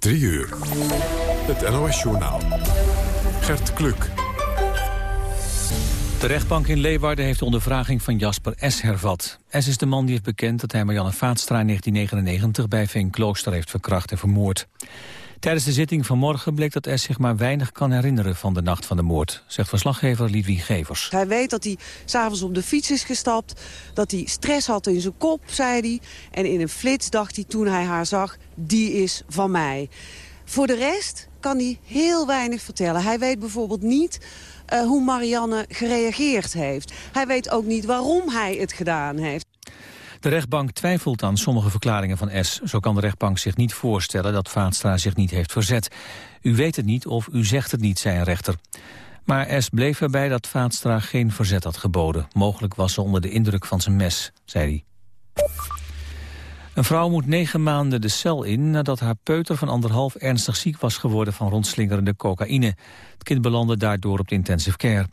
3 uur. Het NOS-journaal. Gert Kluk. De rechtbank in Leeuwarden heeft de ondervraging van Jasper S. hervat. S. is de man die heeft bekend dat hij Marianne Vaatstra in 1999 bij Veen Klooster heeft verkracht en vermoord. Tijdens de zitting van morgen bleek dat S. zich maar weinig kan herinneren van de nacht van de moord, zegt verslaggever Lidwig Gevers. Hij weet dat hij s'avonds op de fiets is gestapt, dat hij stress had in zijn kop, zei hij. En in een flits dacht hij toen hij haar zag, die is van mij. Voor de rest kan hij heel weinig vertellen. Hij weet bijvoorbeeld niet uh, hoe Marianne gereageerd heeft. Hij weet ook niet waarom hij het gedaan heeft. De rechtbank twijfelt aan sommige verklaringen van S. Zo kan de rechtbank zich niet voorstellen dat Vaatstra zich niet heeft verzet. U weet het niet of u zegt het niet, zei een rechter. Maar S bleef erbij dat Vaatstra geen verzet had geboden. Mogelijk was ze onder de indruk van zijn mes, zei hij. Een vrouw moet negen maanden de cel in nadat haar peuter van anderhalf ernstig ziek was geworden van rondslingerende cocaïne. Het kind belandde daardoor op de intensive care.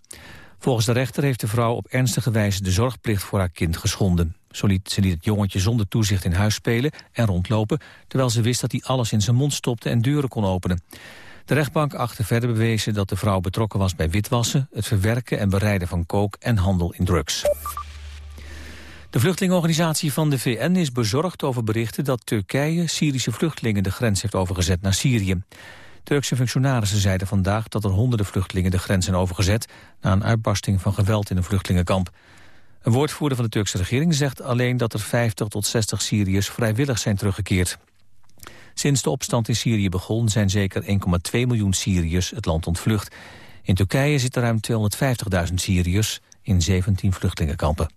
Volgens de rechter heeft de vrouw op ernstige wijze de zorgplicht voor haar kind geschonden. Zo liet, ze liet het jongetje zonder toezicht in huis spelen en rondlopen... terwijl ze wist dat hij alles in zijn mond stopte en deuren kon openen. De rechtbank achtte verder bewezen dat de vrouw betrokken was bij witwassen... het verwerken en bereiden van kook en handel in drugs. De vluchtelingenorganisatie van de VN is bezorgd over berichten dat Turkije Syrische vluchtelingen de grens heeft overgezet naar Syrië. Turkse functionarissen zeiden vandaag dat er honderden vluchtelingen de grens zijn overgezet na een uitbarsting van geweld in een vluchtelingenkamp. Een woordvoerder van de Turkse regering zegt alleen dat er 50 tot 60 Syriërs vrijwillig zijn teruggekeerd. Sinds de opstand in Syrië begon zijn zeker 1,2 miljoen Syriërs het land ontvlucht. In Turkije zitten ruim 250.000 Syriërs in 17 vluchtelingenkampen.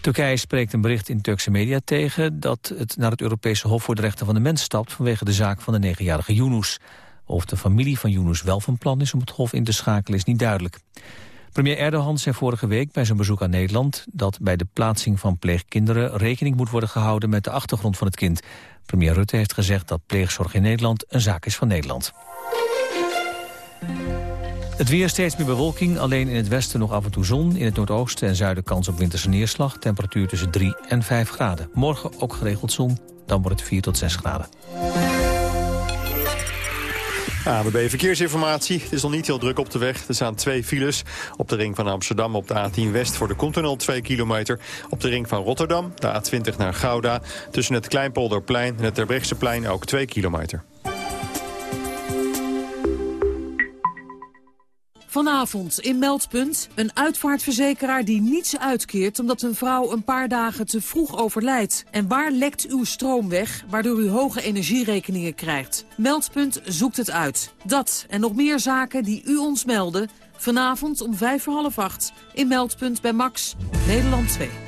Turkije spreekt een bericht in Turkse media tegen... dat het naar het Europese Hof voor de Rechten van de Mens stapt... vanwege de zaak van de negenjarige Yunus. Of de familie van Yunus wel van plan is om het Hof in te schakelen is niet duidelijk. Premier Erdogan zei vorige week bij zijn bezoek aan Nederland... dat bij de plaatsing van pleegkinderen rekening moet worden gehouden... met de achtergrond van het kind. Premier Rutte heeft gezegd dat pleegzorg in Nederland een zaak is van Nederland. Het weer steeds meer bewolking, alleen in het westen nog af en toe zon. In het noordoosten en zuiden kans op winterse neerslag. Temperatuur tussen 3 en 5 graden. Morgen ook geregeld zon, dan wordt het 4 tot 6 graden. ABB Verkeersinformatie. Het is nog niet heel druk op de weg. Er staan twee files. Op de ring van Amsterdam op de A10 West voor de Continental 2 kilometer. Op de ring van Rotterdam, de A20 naar Gouda. Tussen het Kleinpolderplein en het Terbrechtseplein ook 2 kilometer. Vanavond in Meldpunt een uitvaartverzekeraar die niets uitkeert... omdat een vrouw een paar dagen te vroeg overlijdt. En waar lekt uw stroom weg, waardoor u hoge energierekeningen krijgt? Meldpunt zoekt het uit. Dat en nog meer zaken die u ons melden... vanavond om vijf voor half acht in Meldpunt bij Max, Nederland 2.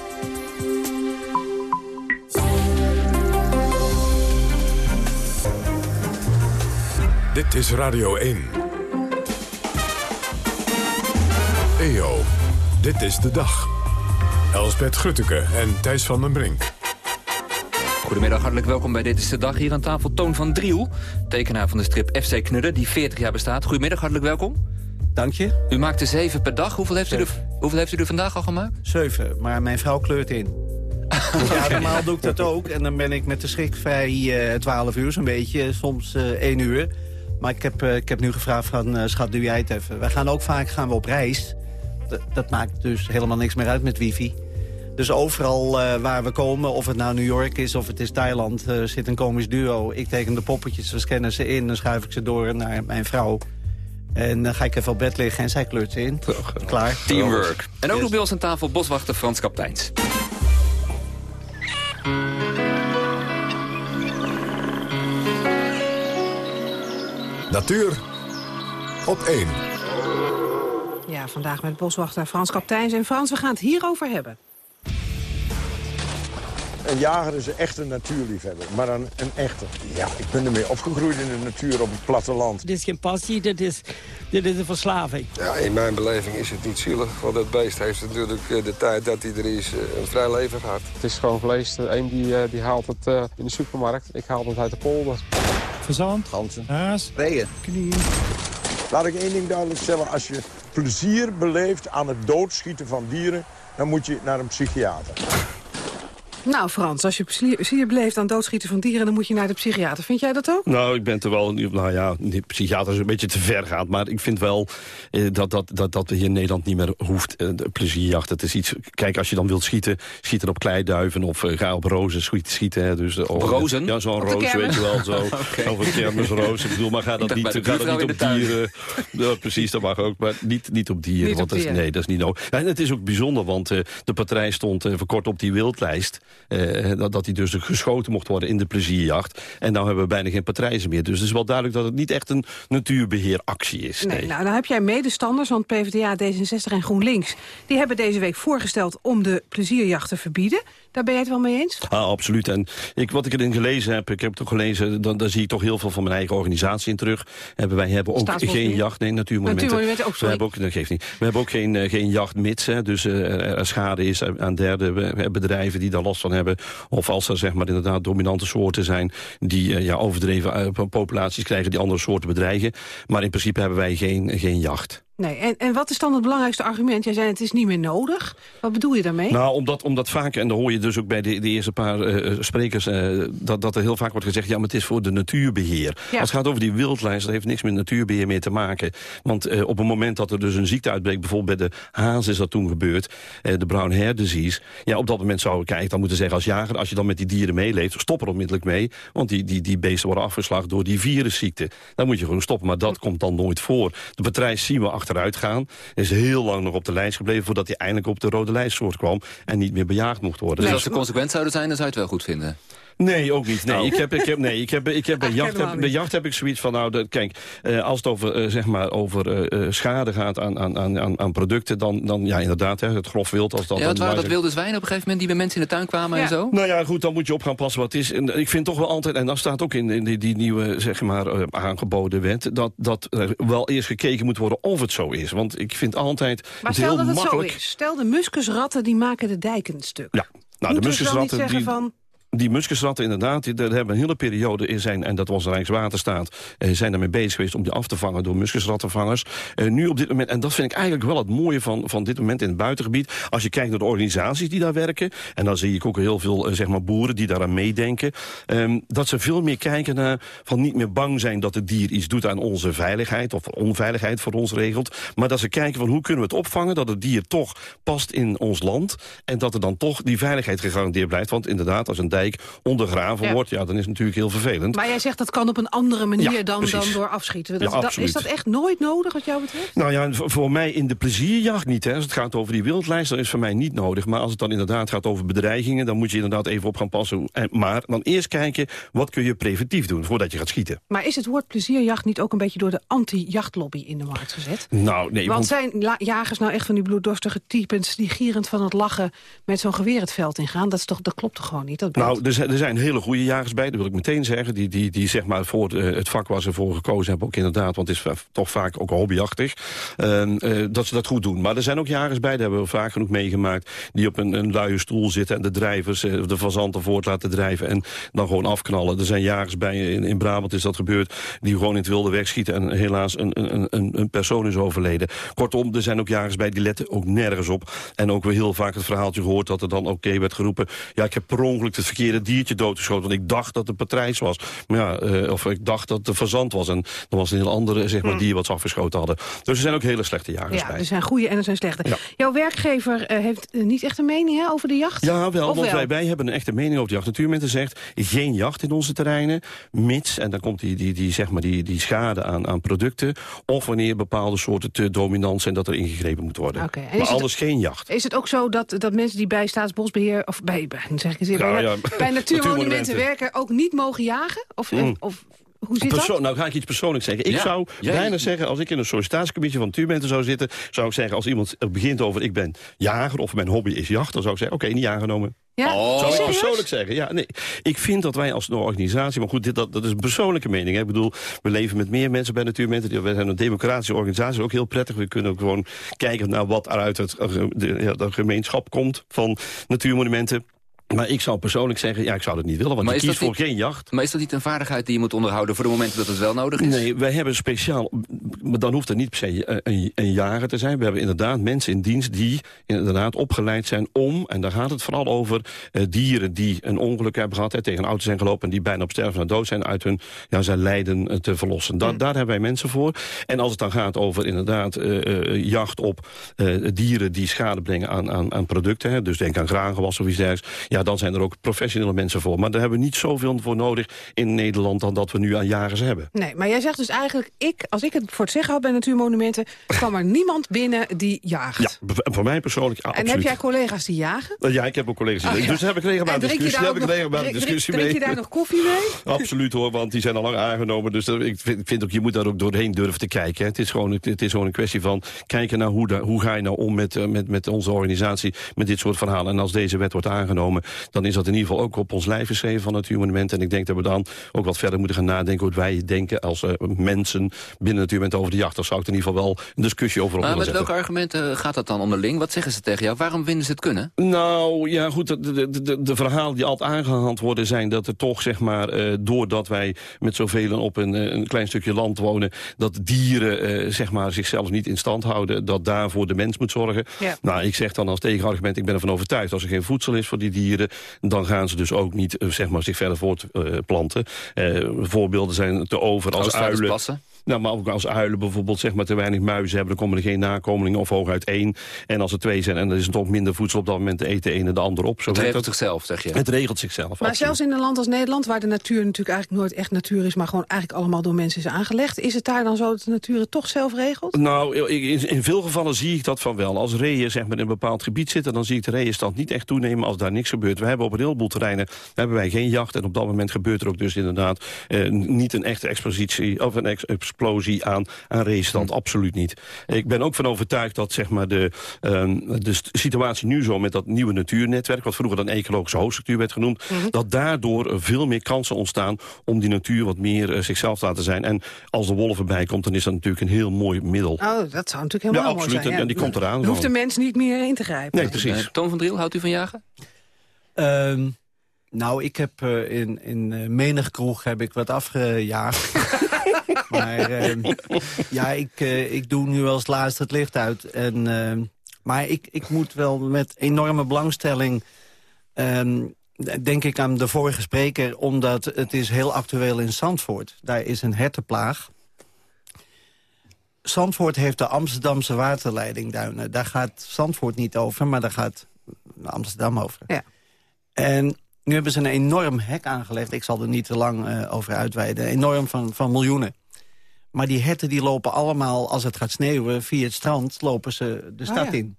Dit is Radio 1. EO, dit is de dag. Elsbeth Grutteke en Thijs van den Brink. Goedemiddag, hartelijk welkom bij Dit is de Dag. Hier aan tafel Toon van Driel, tekenaar van de strip FC Knudden... die 40 jaar bestaat. Goedemiddag, hartelijk welkom. Dank je. U maakte zeven per dag. Hoeveel heeft, u er, hoeveel heeft u er vandaag al gemaakt? Zeven, maar mijn vrouw kleurt in. ja, normaal doe ik dat ook. En dan ben ik met de schrik vrij uh, 12 uur zo'n beetje, soms uh, 1 uur. Maar ik heb, uh, ik heb nu gevraagd van, uh, schat, doe jij het even. Wij gaan ook vaak gaan we op reis. D dat maakt dus helemaal niks meer uit met wifi. Dus overal uh, waar we komen, of het nou New York is of het is Thailand... zit een komisch duo. Ik teken de poppetjes, we scannen ze in... dan schuif ik ze door naar mijn vrouw. En dan ga ik even op bed liggen en zij kleurt ze in. Klaar. Teamwork. En ook nog bij ons aan tafel boswachter Frans Kapteins. Natuur op 1. Ja, vandaag met boswachter Frans Kapteins. En Frans, we gaan het hierover hebben. een jager is een echte natuurliefhebber, maar een, een echte. Ja, ik ben ermee opgegroeid in de natuur op het platteland. Dit is geen passie, dit is, dit is een verslaving. Ja, in mijn beleving is het niet zielig, want dat beest heeft natuurlijk eh, de tijd dat hij er is eh, een vrij leven gehad. Het is gewoon vlees. De een die, eh, die haalt het in de supermarkt, ik haal het uit de polder. Verzand, ganzen, haas, knieën. Laat ik één ding duidelijk stellen. Als je plezier beleeft aan het doodschieten van dieren... dan moet je naar een psychiater. Nou Frans, als je plezier beleeft aan doodschieten van dieren... dan moet je naar de psychiater. Vind jij dat ook? Nou, ik ben er wel... Nou ja, de psychiater is een beetje te ver gaat. Maar ik vind wel eh, dat, dat, dat, dat we hier in Nederland niet meer hoeft. Eh, de plezierjacht, het is iets... Kijk, als je dan wilt schieten, schiet er op kleiduiven... of uh, ga op rozen schieten. schieten hè, dus, op rozen? Ja, zo'n roos, weet je wel. Zo, okay. Of een kermisroos. Ik bedoel, maar ga dat niet, ga dat niet op dieren. Ja, precies, dat mag ook. Maar niet, niet op dieren. Niet want op dat is, nee, dat is niet nodig. En het is ook bijzonder, want uh, de partij stond uh, verkort op die wildlijst. Uh, dat, dat hij dus geschoten mocht worden in de plezierjacht. En nou hebben we bijna geen patrijzen meer. Dus het is wel duidelijk dat het niet echt een natuurbeheeractie is. Nee, nou, dan heb jij medestanders, want PvdA, D66 en GroenLinks... die hebben deze week voorgesteld om de plezierjacht te verbieden. Daar ben je het wel mee eens? Ah, absoluut. En ik, wat ik erin gelezen heb, ik heb het toch gelezen... Dan, daar zie ik toch heel veel van mijn eigen organisatie in terug. Hebben, wij hebben ook geen jacht... Nee, natuurmonumenten. natuurmonumenten ook, we hebben ook, dat geeft niet. We hebben ook geen, uh, geen jachtmits. Hè, dus uh, er schade is aan derde bedrijven die daar last van hebben. Of als er zeg maar inderdaad dominante soorten zijn... die uh, ja, overdreven populaties krijgen die andere soorten bedreigen. Maar in principe hebben wij geen, geen jacht. Nee, en, en wat is dan het belangrijkste argument? Jij zei het is niet meer nodig. Wat bedoel je daarmee? Nou, omdat, omdat vaak, en dan hoor je dus ook bij de, de eerste paar uh, sprekers... Uh, dat, dat er heel vaak wordt gezegd, ja, maar het is voor de natuurbeheer. Ja. Als het gaat over die wildlijst, dat heeft niks met natuurbeheer meer te maken. Want uh, op het moment dat er dus een ziekte uitbreekt... bijvoorbeeld bij de haas is dat toen gebeurd, de brown hair disease... ja, op dat moment we kijken, dan moeten zeggen als jager... als je dan met die dieren meeleeft, stop er onmiddellijk mee. Want die, die, die beesten worden afgeslagen door die virusziekte. Dan moet je gewoon stoppen, maar dat komt dan nooit voor. De patrijs zien we achter achteruit gaan. Is heel lang nog op de lijst gebleven voordat hij eindelijk op de rode lijstsoort kwam. En niet meer bejaagd mocht worden. Dus als ze consequent zouden zijn, dan zou je het wel goed vinden? Nee, ook niet. Nee, oh. ik heb, ik heb, nee, ik heb, ik heb bij, jacht heb, bij jacht heb ik zoiets van, nou, de, kijk, uh, als het over, uh, zeg maar, over uh, schade gaat aan, aan, aan, aan producten, dan, dan ja, inderdaad, hè, het grof wild. Als dat ja, het waren dat wilde zwijnen op een gegeven moment die bij mensen in de tuin kwamen ja. en zo? Nou ja, goed, dan moet je op gaan passen wat het is. En ik vind toch wel altijd, en dat staat ook in, in die, die nieuwe, zeg maar, aangeboden wet, dat, dat er wel eerst gekeken moet worden of het zo is. Want ik vind altijd maar het heel heel dat het makkelijk... zo is. Stel, de muskusratten die maken de dijken stuk. Ja. Nou, Moet de dus dan niet muskusratten zeggen die, van... die muskusratten inderdaad, die, hebben een hele periode in zijn... en dat was Rijkswaterstaat, eh, zijn daarmee bezig geweest... om die af te vangen door muskusrattenvangers. Eh, nu op dit moment, en dat vind ik eigenlijk wel het mooie van, van dit moment in het buitengebied... als je kijkt naar de organisaties die daar werken... en dan zie ik ook heel veel eh, zeg maar boeren die daaraan meedenken... Eh, dat ze veel meer kijken naar van niet meer bang zijn... dat het dier iets doet aan onze veiligheid... of onveiligheid voor ons regelt... maar dat ze kijken van hoe kunnen we het opvangen... dat het dier toch past in ons land... en dat er dan toch die veiligheid gegarandeerd blijft. Want inderdaad, als een ondergraven Ja. wordt... ja, dan is het natuurlijk heel vervelend. Maar jij zegt dat kan op een andere manier Ja, dan, precies. dan door afschieten. Ja, Dat, dat- is dat echt nooit nodig wat jou betreft? Nou ja, voor mij in de plezierjacht niet. Hè. Als het gaat over die wildlijst, dan is het voor mij niet nodig. Maar als het dan inderdaad gaat over bedreigingen... dan moet je inderdaad even op gaan passen. En- Maar dan eerst kijken, wat kun je preventief doen... voordat je gaat schieten. Maar is het woord plezierjacht niet ook een beetje door de anti-jachtlobby in de markt gezet? Nou, nee, Want want- zijn jagers nou echt van die bloeddorstige types... die gierend van het lachen met zo'n geweer het veld ingaan? Dat, is toch, dat klopt toch gewoon niet? Dat beeld? Nou, er zijn, er zijn hele goede jagers bij, dat wil ik meteen zeggen. Die, die, die zeg maar voor eh, het vak waar ze voor gekozen hebben, ook inderdaad, want het is toch vaak ook hobbyachtig, ehm, eh, dat ze dat goed doen. Maar er zijn ook jagers bij, dat hebben we vaak genoeg meegemaakt, die op een, een luie stoel zitten en de drijvers, eh, de fazanten voort laten drijven en dan gewoon afknallen. Er zijn jagers bij, in, in Brabant is dat gebeurd, die gewoon in het wilde wegschieten en helaas een, een, een, een persoon is overleden. Kortom, er zijn ook jagers bij, die letten ook nergens op. En ook weer heel vaak het verhaaltje gehoord dat er dan oké werd geroepen, ja, ik heb per ongeluk het verkeerde diertje doodgeschoten, want ik dacht dat het patrijs was. Maar ja, eh, of ik dacht dat het een fazant was. En dan was het een heel andere zeg maar, dier wat ze afgeschoten hadden. Dus er zijn ook hele slechte jagers ja, bij. er zijn goede en er zijn slechte. Ja. Jouw werkgever eh, heeft eh, niet echt een mening hè, over de jacht? Ja, wel, Of want wel? Wij, wij hebben een echte mening over de jacht. Natuurmensen zegt, geen jacht in onze terreinen, mits, en dan komt die, die, die, zeg maar die, die schade aan, aan producten, of wanneer bepaalde soorten te dominant zijn dat er ingegrepen moet worden. Is Maar het- alles geen jacht. Is het ook zo dat, dat mensen die bij Staatsbosbeheer... of bij, bij, zeg ik eens, Ja, bij, ja, bij natuurmonumenten werken... ook niet mogen jagen? Of, Mm. of Hoe zit Perso dat? Nou ga ik iets persoonlijks zeggen. Ik Ja. zou Jij- bijna zeggen, als ik in een sollicitatiecommissie van natuurmensen zou zitten... zou ik zeggen, als iemand begint over ik ben jager of mijn hobby is jacht... dan zou ik zeggen, oké, niet aangenomen. Ja? Oh. Zou ik persoonlijk zeggen. Ja, nee. Ik vind dat wij als een organisatie... maar goed, dit, dat, dat is een persoonlijke mening. Hè. Ik bedoel, we leven met meer mensen bij Natuurmensen. We zijn een democratische organisatie, ook heel prettig. We kunnen ook gewoon kijken naar wat er uit het, eh, de, ja, de gemeenschap komt... van natuurmonumenten. Maar ik zou persoonlijk zeggen, ja, ik zou dat niet willen. Want Maar ik kies voor geen jacht. Maar is dat niet een vaardigheid die je moet onderhouden... voor de momenten dat het wel nodig is? Nee, wij hebben speciaal... Maar dan hoeft het niet per se eh, een, een jager te zijn. We hebben inderdaad mensen in dienst die inderdaad opgeleid zijn om... en daar gaat het vooral over eh, dieren die een ongeluk hebben gehad... Hè, tegen een auto zijn gelopen en die bijna op sterven naar dood zijn... uit hun ja, zijn lijden eh, te verlossen. Da Daar hebben wij mensen voor. En als het dan gaat over inderdaad eh, eh, jacht op eh, dieren... die schade brengen aan, aan, aan producten... Hè, dus denk aan graangewassen of iets dergelijks... ja, dan zijn er ook professionele mensen voor. Maar daar hebben we niet zoveel voor nodig in Nederland... dan dat we nu aan jagers hebben. Nee, maar jij zegt dus eigenlijk, ik, als ik het voor het zeggen had bij Natuurmonumenten... kwam er niemand binnen die jaagt. Ja, voor mij persoonlijk ja, en absoluut. heb jij collega's die jagen? Uh, Ja, ik heb ook collega's. Oh, die- ja. Dus daar heb ik regelmatig discussie, heb ik regelmatig discussie drink mee. je daar nog koffie mee? Absoluut hoor, want die zijn al lang aangenomen. Dus dat- ik vind, vind ook, je moet daar ook doorheen durven te kijken. hè. Het is gewoon, het is gewoon een kwestie van kijken naar hoe, da- hoe ga je nou om met, eh, met, met onze organisatie, met dit soort verhalen. En als deze wet wordt aangenomen, dan is dat in ieder geval ook op ons lijf geschreven van Natuurmonumenten. En ik denk dat we dan ook wat verder moeten gaan nadenken hoe wij denken als eh, mensen binnen Natuurmonumenten over de jacht. Daar zou ik in ieder geval wel een discussie over op Maar willen met welke argumenten gaat dat dan onderling? Wat zeggen ze tegen jou? Waarom vinden ze het kunnen? Nou, ja goed, de, de, de, de verhalen die altijd aangehaald worden zijn... dat er toch, zeg maar, eh, doordat wij met zoveel op een, eh, een klein stukje land wonen... dat dieren, eh, zeg maar, zichzelf niet in stand houden... dat daarvoor de mens moet zorgen. Ja. Nou, ik zeg dan als tegenargument, ik ben ervan overtuigd... als er geen voedsel is voor die dieren... dan gaan ze dus ook niet, eh, zeg maar, zich verder voortplanten. Eh voorbeelden zijn te over als uilen... Nou, maar ook als uilen bijvoorbeeld zeg maar, te weinig muizen hebben... dan komen er geen nakomelingen of hooguit één. En als er twee zijn en er is toch minder voedsel op dat moment... de eet de ene de ander op. Zo Het regelt dat. zichzelf, zeg je. Het regelt zichzelf, Maar absoluut. zelfs in een land als Nederland, waar de natuur natuurlijk eigenlijk nooit echt natuur is... maar gewoon eigenlijk allemaal door mensen is aangelegd... is het daar dan zo dat de natuur het toch zelf regelt? Nou, in, in veel gevallen zie ik dat van wel. Als reeën zeg maar, in een bepaald gebied zitten... dan zie ik de reeënstand niet echt toenemen als daar niks gebeurt. We hebben op een heleboel terreinen hebben wij geen jacht... en op dat moment gebeurt er ook dus inderdaad... Eh, niet een echte expositie of een ex- explosie aan, aan reeënstand. Absoluut niet. Ik ben ook van overtuigd dat zeg maar, de, ehm, de situatie nu zo... met dat nieuwe natuurnetwerk, wat vroeger dan ecologische hoofdstructuur werd genoemd... dat daardoor veel meer kansen ontstaan om die natuur wat meer eh, zichzelf te laten zijn. En als de wolf erbij komt, dan is dat natuurlijk een heel mooi middel. Oh, dat zou natuurlijk helemaal Ja, mooi absoluut. zijn. En die komt eraan Dan hoeft de mens niet meer in te grijpen. Nee, precies. Eh, Toon van Driel, houdt u van jagen? Ehm, nou, ik heb eh, in, in menig kroeg heb ik wat afgejaagd. maar ehm, ja, ik, eh, ik doe nu wel eens laatst het licht uit. En, ehm, maar ik, ik moet wel met enorme belangstelling... ehm, denk ik aan de vorige spreker, omdat het is heel actueel in Zandvoort. Daar is een hertenplaag. Zandvoort heeft de Amsterdamse waterleidingduinen. Daar gaat Zandvoort niet over, maar daar gaat Amsterdam over. Ja. En nu hebben ze een enorm hek aangelegd. Ik zal er niet te lang eh, over uitweiden. Enorm van, van miljoenen. Maar die herten die lopen allemaal, als het gaat sneeuwen... via het strand lopen ze de Ah, stad ja. in.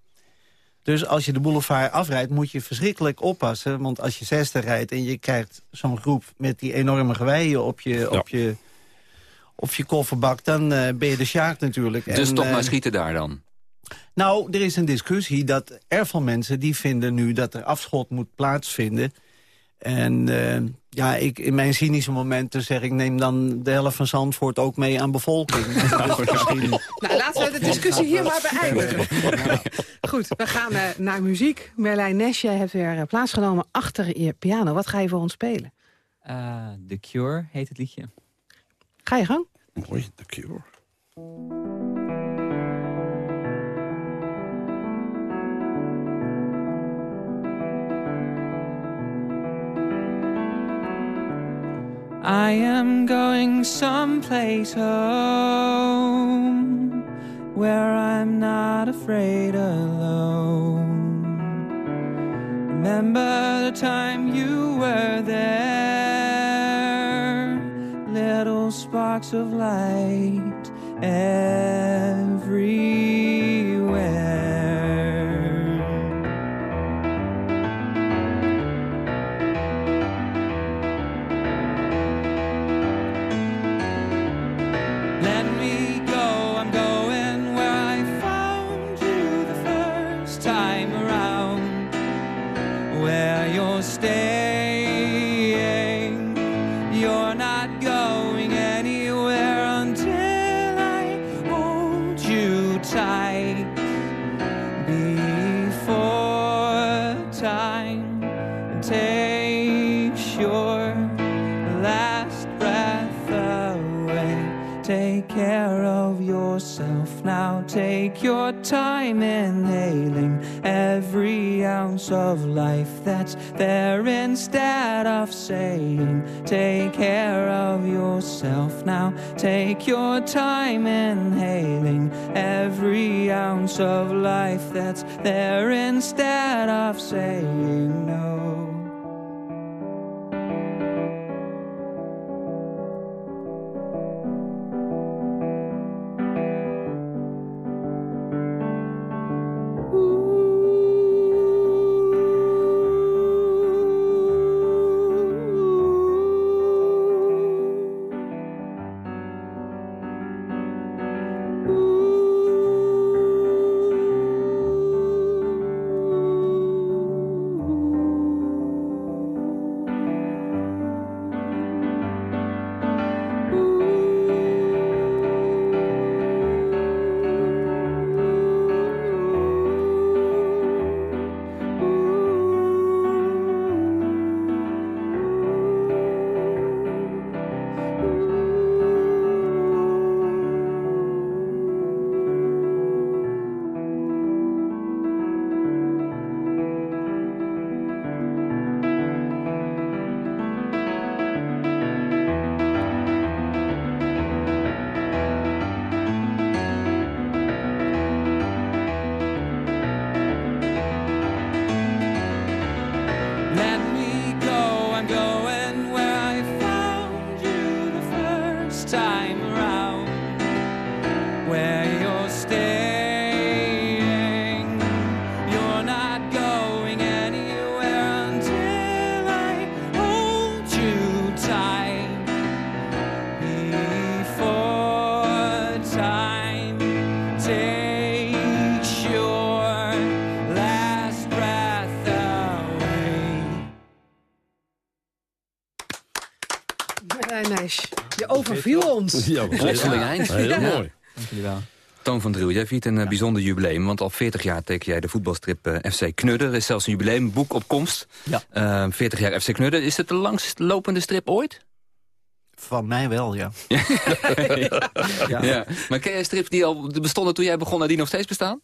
Dus als je de boulevard afrijdt, moet je verschrikkelijk oppassen. Want als je zesde rijdt en je krijgt zo'n groep... met die enorme geweien op je, op je, op je kofferbak... dan eh, ben je de sjaak natuurlijk. Dus En, toch eh, maar schieten daar dan? nou, er is een discussie dat er van mensen die vinden nu dat er afschot moet plaatsvinden. En eh, ja, ik, in mijn cynische momenten zeg ik, neem dan de helft van Zandvoort ook mee aan bevolking. Dus misschien... Nou, laten we de discussie hier maar beëindigen. Goed, we gaan eh, naar muziek. Merlijn Nes, jij hebt weer eh, plaatsgenomen achter je piano. Wat ga je voor ons spelen? Eh, The Cure heet het liedje. Ga je gang? Mooi, The Cure. I am going someplace home where I'm not afraid alone. Remember the time you were there, little sparks of light everywhere. Take your time inhaling every ounce of life that's there instead of saying, Take care of yourself now. Take your time inhaling every ounce of life that's there instead of saying no. Ons. Ja, Plotseling eind. Heel Ja. mooi. Dank jullie wel. Toon van Driel, jij viert een eh, bijzonder jubileum. Want al 40 jaar teken jij de voetbalstrip eh, FC Knudden. Er is zelfs een jubileumboek op komst. Ja. Eh, 40 jaar FC Knudden. Is het de langst lopende strip ooit? Van mij wel, ja. ja. Maar ken jij strips die al bestonden toen jij begon en die nog steeds bestaan?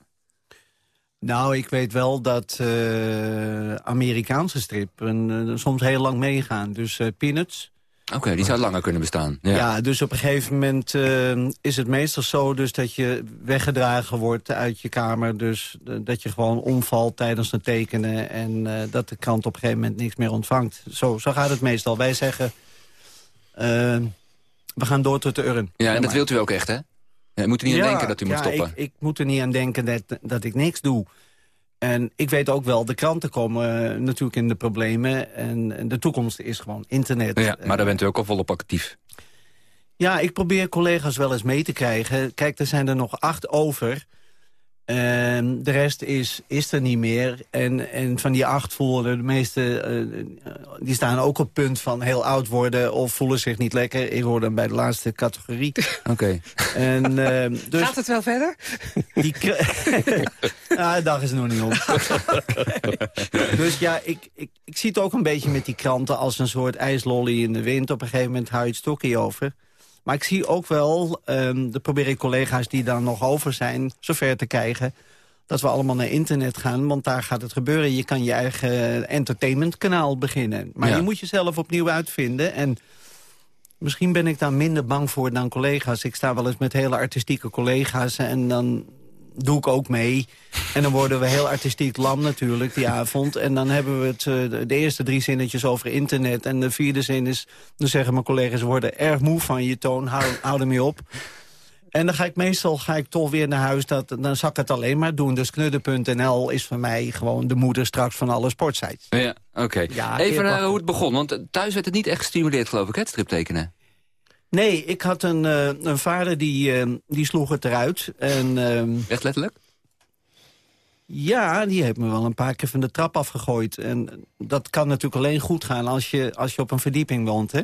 Nou, ik weet wel dat eh, Amerikaanse strippen eh, soms heel lang meegaan. Dus eh, Peanuts. Oké, die zou langer kunnen bestaan. Ja. Ja. dus op een gegeven moment eh, is het meestal zo... Dus dat je weggedragen wordt uit je kamer. Dus dat je gewoon omvalt tijdens het tekenen... en eh, dat de krant op een gegeven moment niks meer ontvangt. Zo, zo gaat het meestal. Wij zeggen... eh, we gaan door tot de urn. ja, en dat wilt u ook echt, hè? Ja, moet u niet aan denken dat u moet stoppen. Ik, ik moet er niet aan denken dat, dat ik niks doe. En ik weet ook wel, de kranten komen eh, natuurlijk in de problemen. En, en de toekomst is gewoon internet. Ja, maar daar bent u ook al volop actief. Ja, ik probeer collega's wel eens mee te krijgen. Kijk, er zijn er nog acht over. En de rest is, is er niet meer. En, en van die acht voelen de meeste... eh, die staan ook op punt van heel oud worden... of voelen zich niet lekker. Ik hoor dan bij de laatste categorie. Oké. En, eh, dus Gaat het wel verder? die ja, de dag is nog niet om. dus ja, ik, ik, ik zie het ook een beetje met die kranten... als een soort ijslolly in de wind. Op een gegeven moment hou je het stokje over. Maar ik zie ook wel, um, de probeer ik collega's die dan nog over zijn... zover te krijgen dat we allemaal naar internet gaan. Want daar gaat het gebeuren. Je kan je eigen entertainmentkanaal beginnen. Maar Ja. je moet jezelf opnieuw uitvinden. En misschien ben ik daar minder bang voor dan collega's. Ik sta wel eens met hele artistieke collega's en dan doe ik ook mee. En dan worden we heel artistiek lam natuurlijk die avond. En dan hebben we het, eh, de- eerste drie zinnetjes over internet. En de vierde zin is, dan zeggen mijn collega's... worden erg moe van je toon, hou, hou ermee op. En dan ga ik meestal ga ik toch weer naar huis. Dat, dan zal ik het alleen maar doen. Dus knudden.nl is voor mij gewoon de moeder straks van alle sportsites. Ja, oké. Ja, Even naar hoe het begon, want eh, thuis werd het niet echt gestimuleerd, geloof ik, het striptekenen. Nee, ik had een, eh, een vader die, eh, die sloeg het eruit. En, ehm, Echt letterlijk? ja, die heeft me wel een paar keer van de trap afgegooid. En dat kan natuurlijk alleen goed gaan als je, als je op een verdieping woont, hè?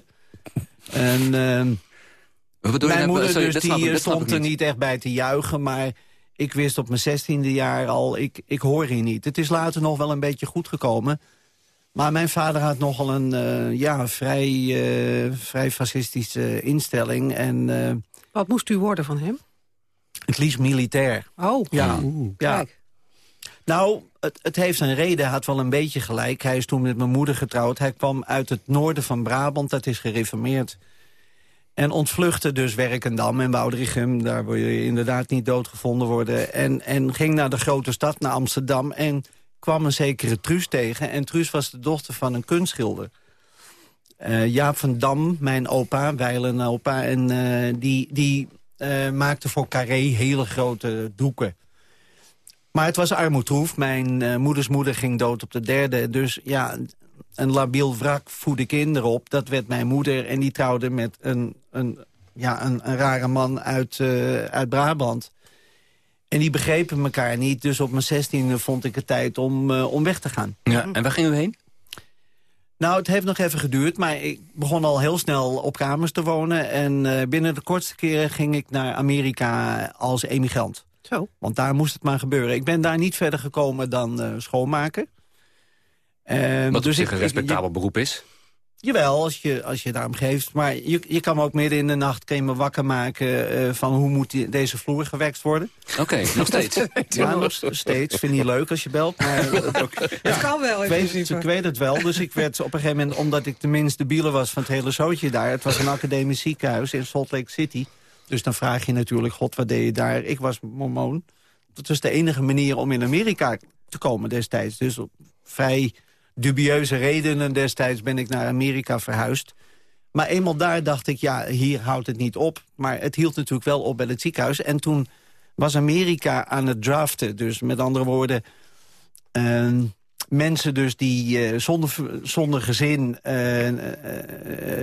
En ehm, Wat bedoel je mijn nou? moeder Sorry, dus, die ik- eh, stond er niet echt bij te juichen. Maar ik wist op mijn zestiende jaar al, ik, ik hoor hier niet. Het is later nog wel een beetje goed gekomen. Maar mijn vader had nogal een eh, ja, vrij, eh, vrij fascistische instelling. En eh, Wat moest u worden van hem? Het liefst militair. Oh, Ja, ja. kijk. Nou, het, het heeft een reden, hij had wel een beetje gelijk. Hij is toen met mijn moeder getrouwd. Hij kwam uit het noorden van Brabant, dat is gereformeerd. En ontvluchtte dus Werkendam en Woudrichem. Daar wil je inderdaad niet doodgevonden worden. En, en ging naar de grote stad, naar Amsterdam. En kwam een zekere Truus tegen. En Truus was de dochter van een kunstschilder. Eh, Jaap van Dam, mijn opa, wijlen opa. En eh, die, die eh, maakte voor Carré hele grote doeken. Maar het was armoedroef. Mijn moeders moeder ging dood op de derde. Dus ja, een labiel wrak voedde kinderen op. Dat werd mijn moeder. En die trouwde met een, een, ja, een, een rare man uit, uit Brabant. En die begrepen elkaar niet. Dus op mijn zestiende vond ik het tijd om, eh, om weg te gaan. Ja, en waar ging u heen? Nou, het heeft nog even geduurd, maar ik begon al heel snel op kamers te wonen. En eh, binnen de kortste keren ging ik naar Amerika als emigrant. Zo. Want daar moest het maar gebeuren. Ik ben daar niet verder gekomen dan eh, schoonmaken. En Wat op dus zich ik- een ik- respectabel beroep is. Jawel, als je, als je daarom geeft. Maar je, je kan me ook midden in de nacht kan je me wakker maken... eh, van hoe moet die- deze vloer gewerkt worden. Oké, nog steeds. Ja, nog steeds. Vind je leuk als je belt. Maar Het kan wel ik weet, principe. ik weet het wel. Dus ik werd op een gegeven moment, omdat ik de minste bielen was van het hele zootje daar. Het was een academisch ziekenhuis in Salt Lake City. Dus dan vraag je natuurlijk, god, wat deed je daar? Ik was mormoon. Dat was de enige manier om in Amerika te komen destijds. Dus op vrij dubieuze redenen destijds ben ik naar Amerika verhuisd. Maar eenmaal daar dacht ik, ja, hier houdt het niet op. Maar het hield natuurlijk wel op bij het ziekenhuis. En toen was Amerika aan het draften. Dus met andere woorden, eh, mensen dus die eh, zonder, zonder gezin, eh,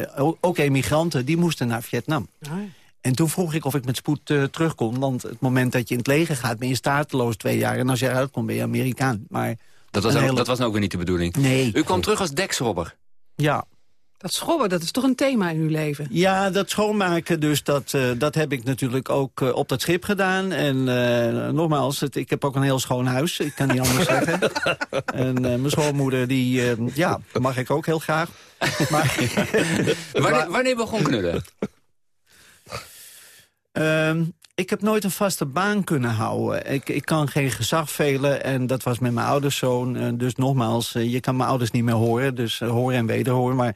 eh, ook- emigranten, die moesten naar Vietnam. En toen vroeg ik of ik met spoed terug kon. Want het moment dat je in het leger gaat, ben je stateloos twee jaar. En als je eruit komt, ben je Amerikaan. Maar Dat was, ook, hele- dat was nou ook weer niet de bedoeling. Nee. U kwam terug als deksrobber. Ja. Dat schobben, dat is toch een thema in uw leven? Ja, dat schoonmaken, dus dat, eh, dat heb ik natuurlijk ook eh, op dat schip gedaan. En eh, nogmaals, het, ik heb ook een heel schoon huis, ik kan niet anders zeggen. En eh, mijn schoonmoeder, die, eh, ja, mag ik ook heel graag. Maar, Wanneer, wanneer begon knullen? Ehm, ik heb nooit een vaste baan kunnen houden. Ik, ik kan geen gezag velen en dat was met mijn ouders zo. Eh, dus nogmaals, eh, je kan mijn ouders niet meer horen. Dus eh, horen en wederhoren. Maar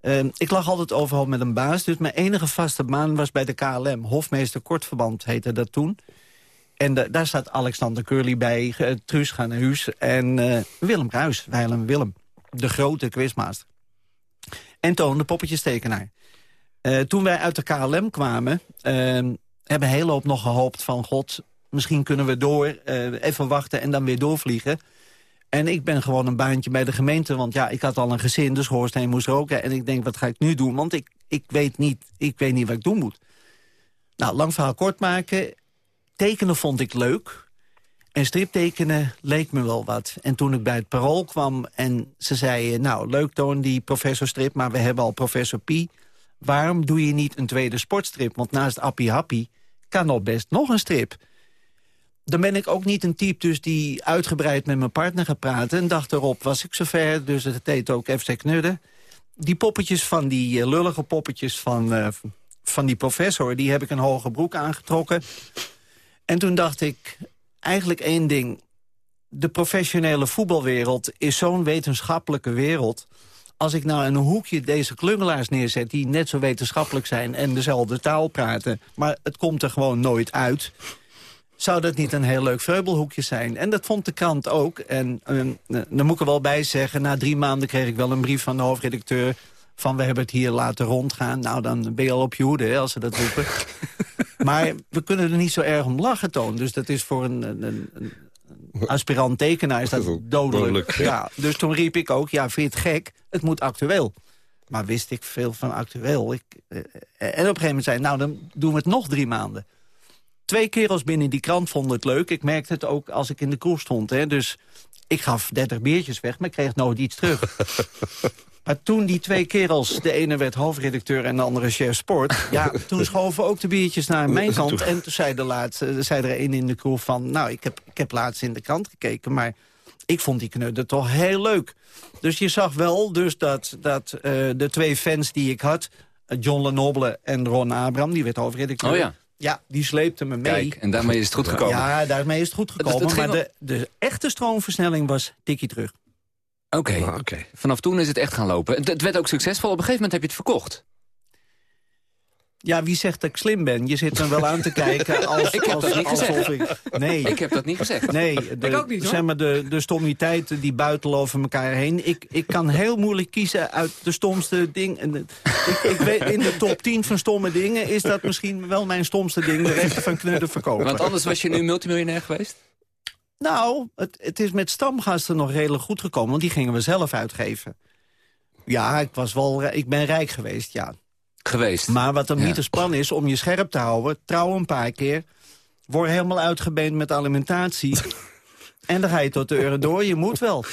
ehm, ik lag altijd overal met een baas. Dus mijn enige vaste baan was bij de KLM. Hofmeester Kortverband heette dat toen. En da- daar staat Alexander Curly bij, uh, Truus Ganehuus en Willem Ruis, Willem Willem. De grote quizmaster. En Toon, de poppetjestekenaar. Toen wij uit de KLM kwamen, eh, hebben hele hoop nog gehoopt van... God, misschien kunnen we door, eh, even wachten en dan weer doorvliegen. En ik ben gewoon een baantje bij de gemeente, want ja, ik had al een gezin... dus Hoorsteen moest roken en ik denk, wat ga ik nu doen? Want ik, ik, weet niet, ik weet niet wat ik doen moet. Nou, lang verhaal kort maken. Tekenen vond ik leuk. En striptekenen leek me wel wat. En toen ik bij het parool kwam en ze zeiden... nou, leuk Toon, die professor strip, maar we hebben al professor Pi waarom doe je niet een tweede sportstrip? Want naast Appie Happy kan nog best nog een strip. Dan ben ik ook niet een type dus die uitgebreid met mijn partner gaat praten. En dag erop was ik zover, dus het heet ook FC Knudden. Die poppetjes van die eh, lullige poppetjes van, eh, van die professor... die heb ik een hoge broek aangetrokken. En toen dacht ik, eigenlijk één ding. De professionele voetbalwereld is zo'n wetenschappelijke wereld als ik nou in een hoekje deze klungelaars neerzet... die net zo wetenschappelijk zijn en dezelfde taal praten... maar het komt er gewoon nooit uit... zou dat niet een heel leuk vreubelhoekje zijn? En dat vond de krant ook. En uh, dan moet ik er wel bij zeggen... na drie maanden kreeg ik wel een brief van de hoofdredacteur... van we hebben het hier laten rondgaan. Nou, dan ben je al op je hoede hè, als ze dat roepen. maar we kunnen er niet zo erg om lachen, Toon. Dus dat is voor een... een, een aspirant tekenaar is dat dodelijk. dodelijk, ja. ja, dus toen riep ik ook, ja, vind je het gek? Het moet actueel. Maar wist ik veel van actueel. Ik, eh, en op een gegeven moment zei nou, dan doen we het nog drie maanden. Twee kerels binnen die krant vonden het leuk. Ik merkte het ook als ik in de kroeg stond. Hè. Dus ik gaf 30 biertjes weg, maar ik kreeg nooit iets terug. Maar toen die twee kerels, de ene werd hoofdredacteur en de andere chef sport... ja, toen schoven ook de biertjes naar mijn kant. En toen zei, de laatste, zei er een in de kroeg van... nou, ik heb, ik heb laatst in de krant gekeken, maar ik vond die knudden toch heel leuk. Dus je zag wel dus dat, dat uh, de twee fans die ik had... John Lenoble en Ron Abram, die werd hoofdredacteur. Oh ja. Ja, die sleepte me mee. Kijk, en daarmee is het goed gekomen. Ja, daarmee is het goed gekomen. Het- het ging maar de, de echte stroomversnelling was tikkie terug. Oké, vanaf toen is het echt gaan lopen. Het, het werd ook succesvol. Op een gegeven moment heb je het verkocht. Ja, wie zegt dat ik slim ben? Je zit me wel aan te kijken als, Ik heb als, dat niet alsof gezegd. ik... Nee. Ik heb dat niet gezegd. Nee, de, Ik ook niet, hoor. zeg maar de, de stommiteiten die buitelen over elkaar heen. Ik, ik kan heel moeilijk kiezen uit de stomste ding. En de- ik, ik weet, in de top 10 van stomme dingen is dat misschien wel mijn stomste ding. De rechten van knudden verkopen. Want anders was je nu multimiljonair geweest? Nou, het, het is met stamgasten nog redelijk goed gekomen, want die gingen we zelf uitgeven. Ja, ik, was wel, ik ben rijk geweest, ja. Geweest. Maar wat Ja. niet span is, om je scherp te houden... trouw een paar keer, word helemaal uitgebeend met alimentatie... en dan ga je tot de euro door, je moet wel.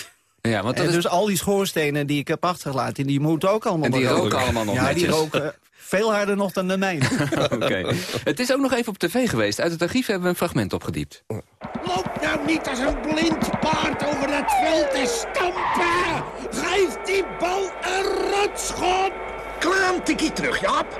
Ja, want dat en is... dus al die schoorstenen die ik heb achtergelaten... die moeten ook allemaal En die nog roken allemaal nog Ja, die roken veel harder nog dan de mijne. Oké. Het is ook nog even op tv geweest. Uit het archief hebben we een fragment opgediept. Loop nou niet als een blind paard over dat veld te stampen! Geef die bal een rotschop! Klaar, tikkie terug, Jaap!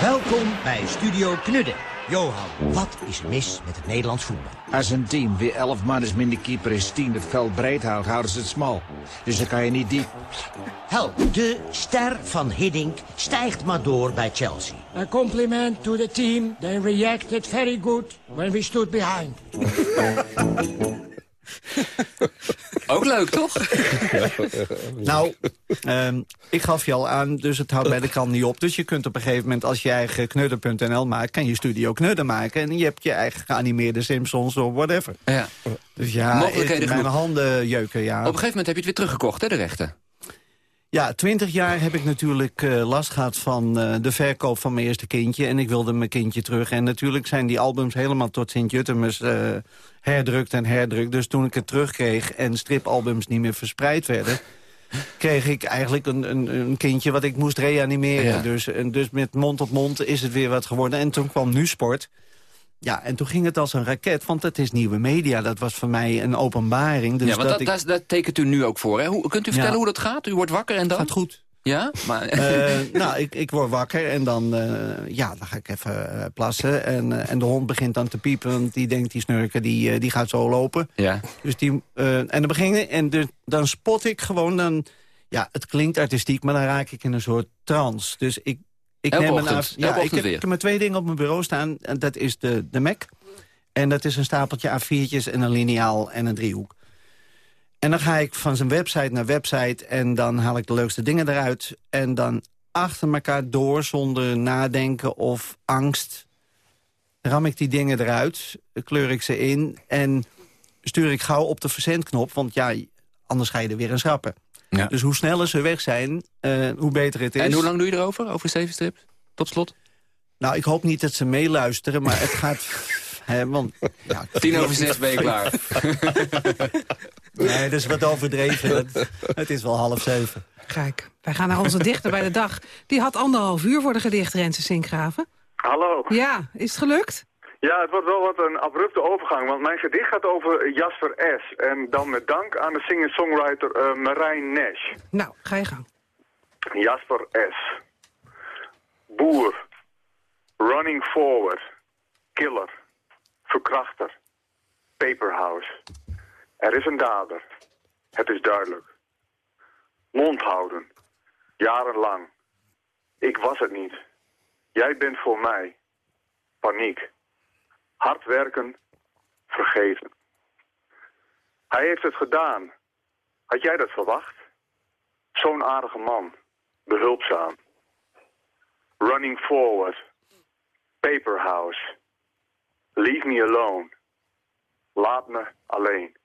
Welkom bij Studio Knudden. Johan, wat is er mis met het Nederlands voetbal? Als een team weer 11 man is minder keeper is 10 het veld breed houdt, houden ze het smal. Dus dan kan je niet diep. Hel, de ster van Hiddink stijgt maar door bij Chelsea. A compliment to the team. They reacted very good when we stood behind. Ook leuk, toch? Nou, ehm, ik gaf je al aan, dus het houdt bij de krant niet op. Dus je kunt op een gegeven moment, als je eigen knudden.nl maakt... kan je studio knudden maken. En je hebt je eigen geanimeerde Simpsons of whatever. Ja. Dus ja, Mogelijkheden ik- mijn genoeg. handen jeuken, ja. Op een gegeven moment heb je het weer teruggekocht, hè, de rechten? Ja, twintig jaar heb ik natuurlijk eh, last gehad van eh, de verkoop van mijn eerste kindje. En ik wilde mijn kindje terug. En natuurlijk zijn die albums helemaal tot Sint-Jutemus eh, herdrukt en herdrukt. Dus toen ik het terugkreeg en stripalbums niet meer verspreid werden... kreeg ik eigenlijk een, een, een kindje wat ik moest reanimeren. Ja. Dus, en dus met mond op mond is het weer wat geworden. En toen kwam Nu Sport. Ja, en toen ging het als een raket, want het is nieuwe media. Dat was voor mij een openbaring. Dus ja, want dat, ik... daar, daar tekent u nu ook voor, hè? Hoe, kunt u vertellen Ja. hoe dat gaat? U wordt wakker en dan? Gaat goed. Ja? Maar... Eh, nou, ik, ik word wakker en dan, eh, ja, dan ga ik even eh, plassen. En, en de hond begint dan te piepen, want die denkt, die snurken, die, die gaat zo lopen. Ja. Dus die, en dan begin en dus, dan spot ik gewoon, dan, ja, het klinkt artistiek, maar dan raak ik in een soort trance. Dus ik, ik Elke neem een ochtend, af- ja, ik heb, ik heb maar twee dingen op mijn bureau staan. En dat is de, de Mac. En dat is een stapeltje A4'tjes en een liniaal en een driehoek. En dan ga ik van zijn website naar website en dan haal ik de leukste dingen eruit. En dan achter elkaar door, zonder nadenken of angst... ram ik die dingen eruit, kleur ik ze in... en stuur ik gauw op de verzendknop, want ja, anders ga je er weer een schrappen. Ja. Dus hoe sneller ze weg zijn, eh, hoe beter het is. En hoe lang doe je erover, over zeven strip? Tot slot? Nou, ik hoop niet dat ze meeluisteren, maar het gaat... Hè, want, ja, Tien over zes ben je klaar. Nee, dat is wat overdreven. Het, het is wel half zeven. Kijk, wij gaan naar onze dichter bij de dag. Die had anderhalf uur voor de gedicht Renze Sinkgraven. Hallo. Ja, is het gelukt? Ja, het wordt wel wat een abrupte overgang, want mijn gedicht gaat over Jasper S. En dan met dank aan de singer-songwriter eh, Marijn Nash. Nou, ga je gang. Jasper S. Boer. Running forward. Killer. Verkrachter. Paperhouse. Er is een dader. Het is duidelijk. Mond houden. Jarenlang. Ik was het niet. Jij bent voor mij. Paniek. Hard werken. Vergeten. Hij heeft het gedaan. Had jij dat verwacht? Zo'n aardige man. Behulpzaam. Running forward. Paperhouse. Leave me alone. Laat me alleen.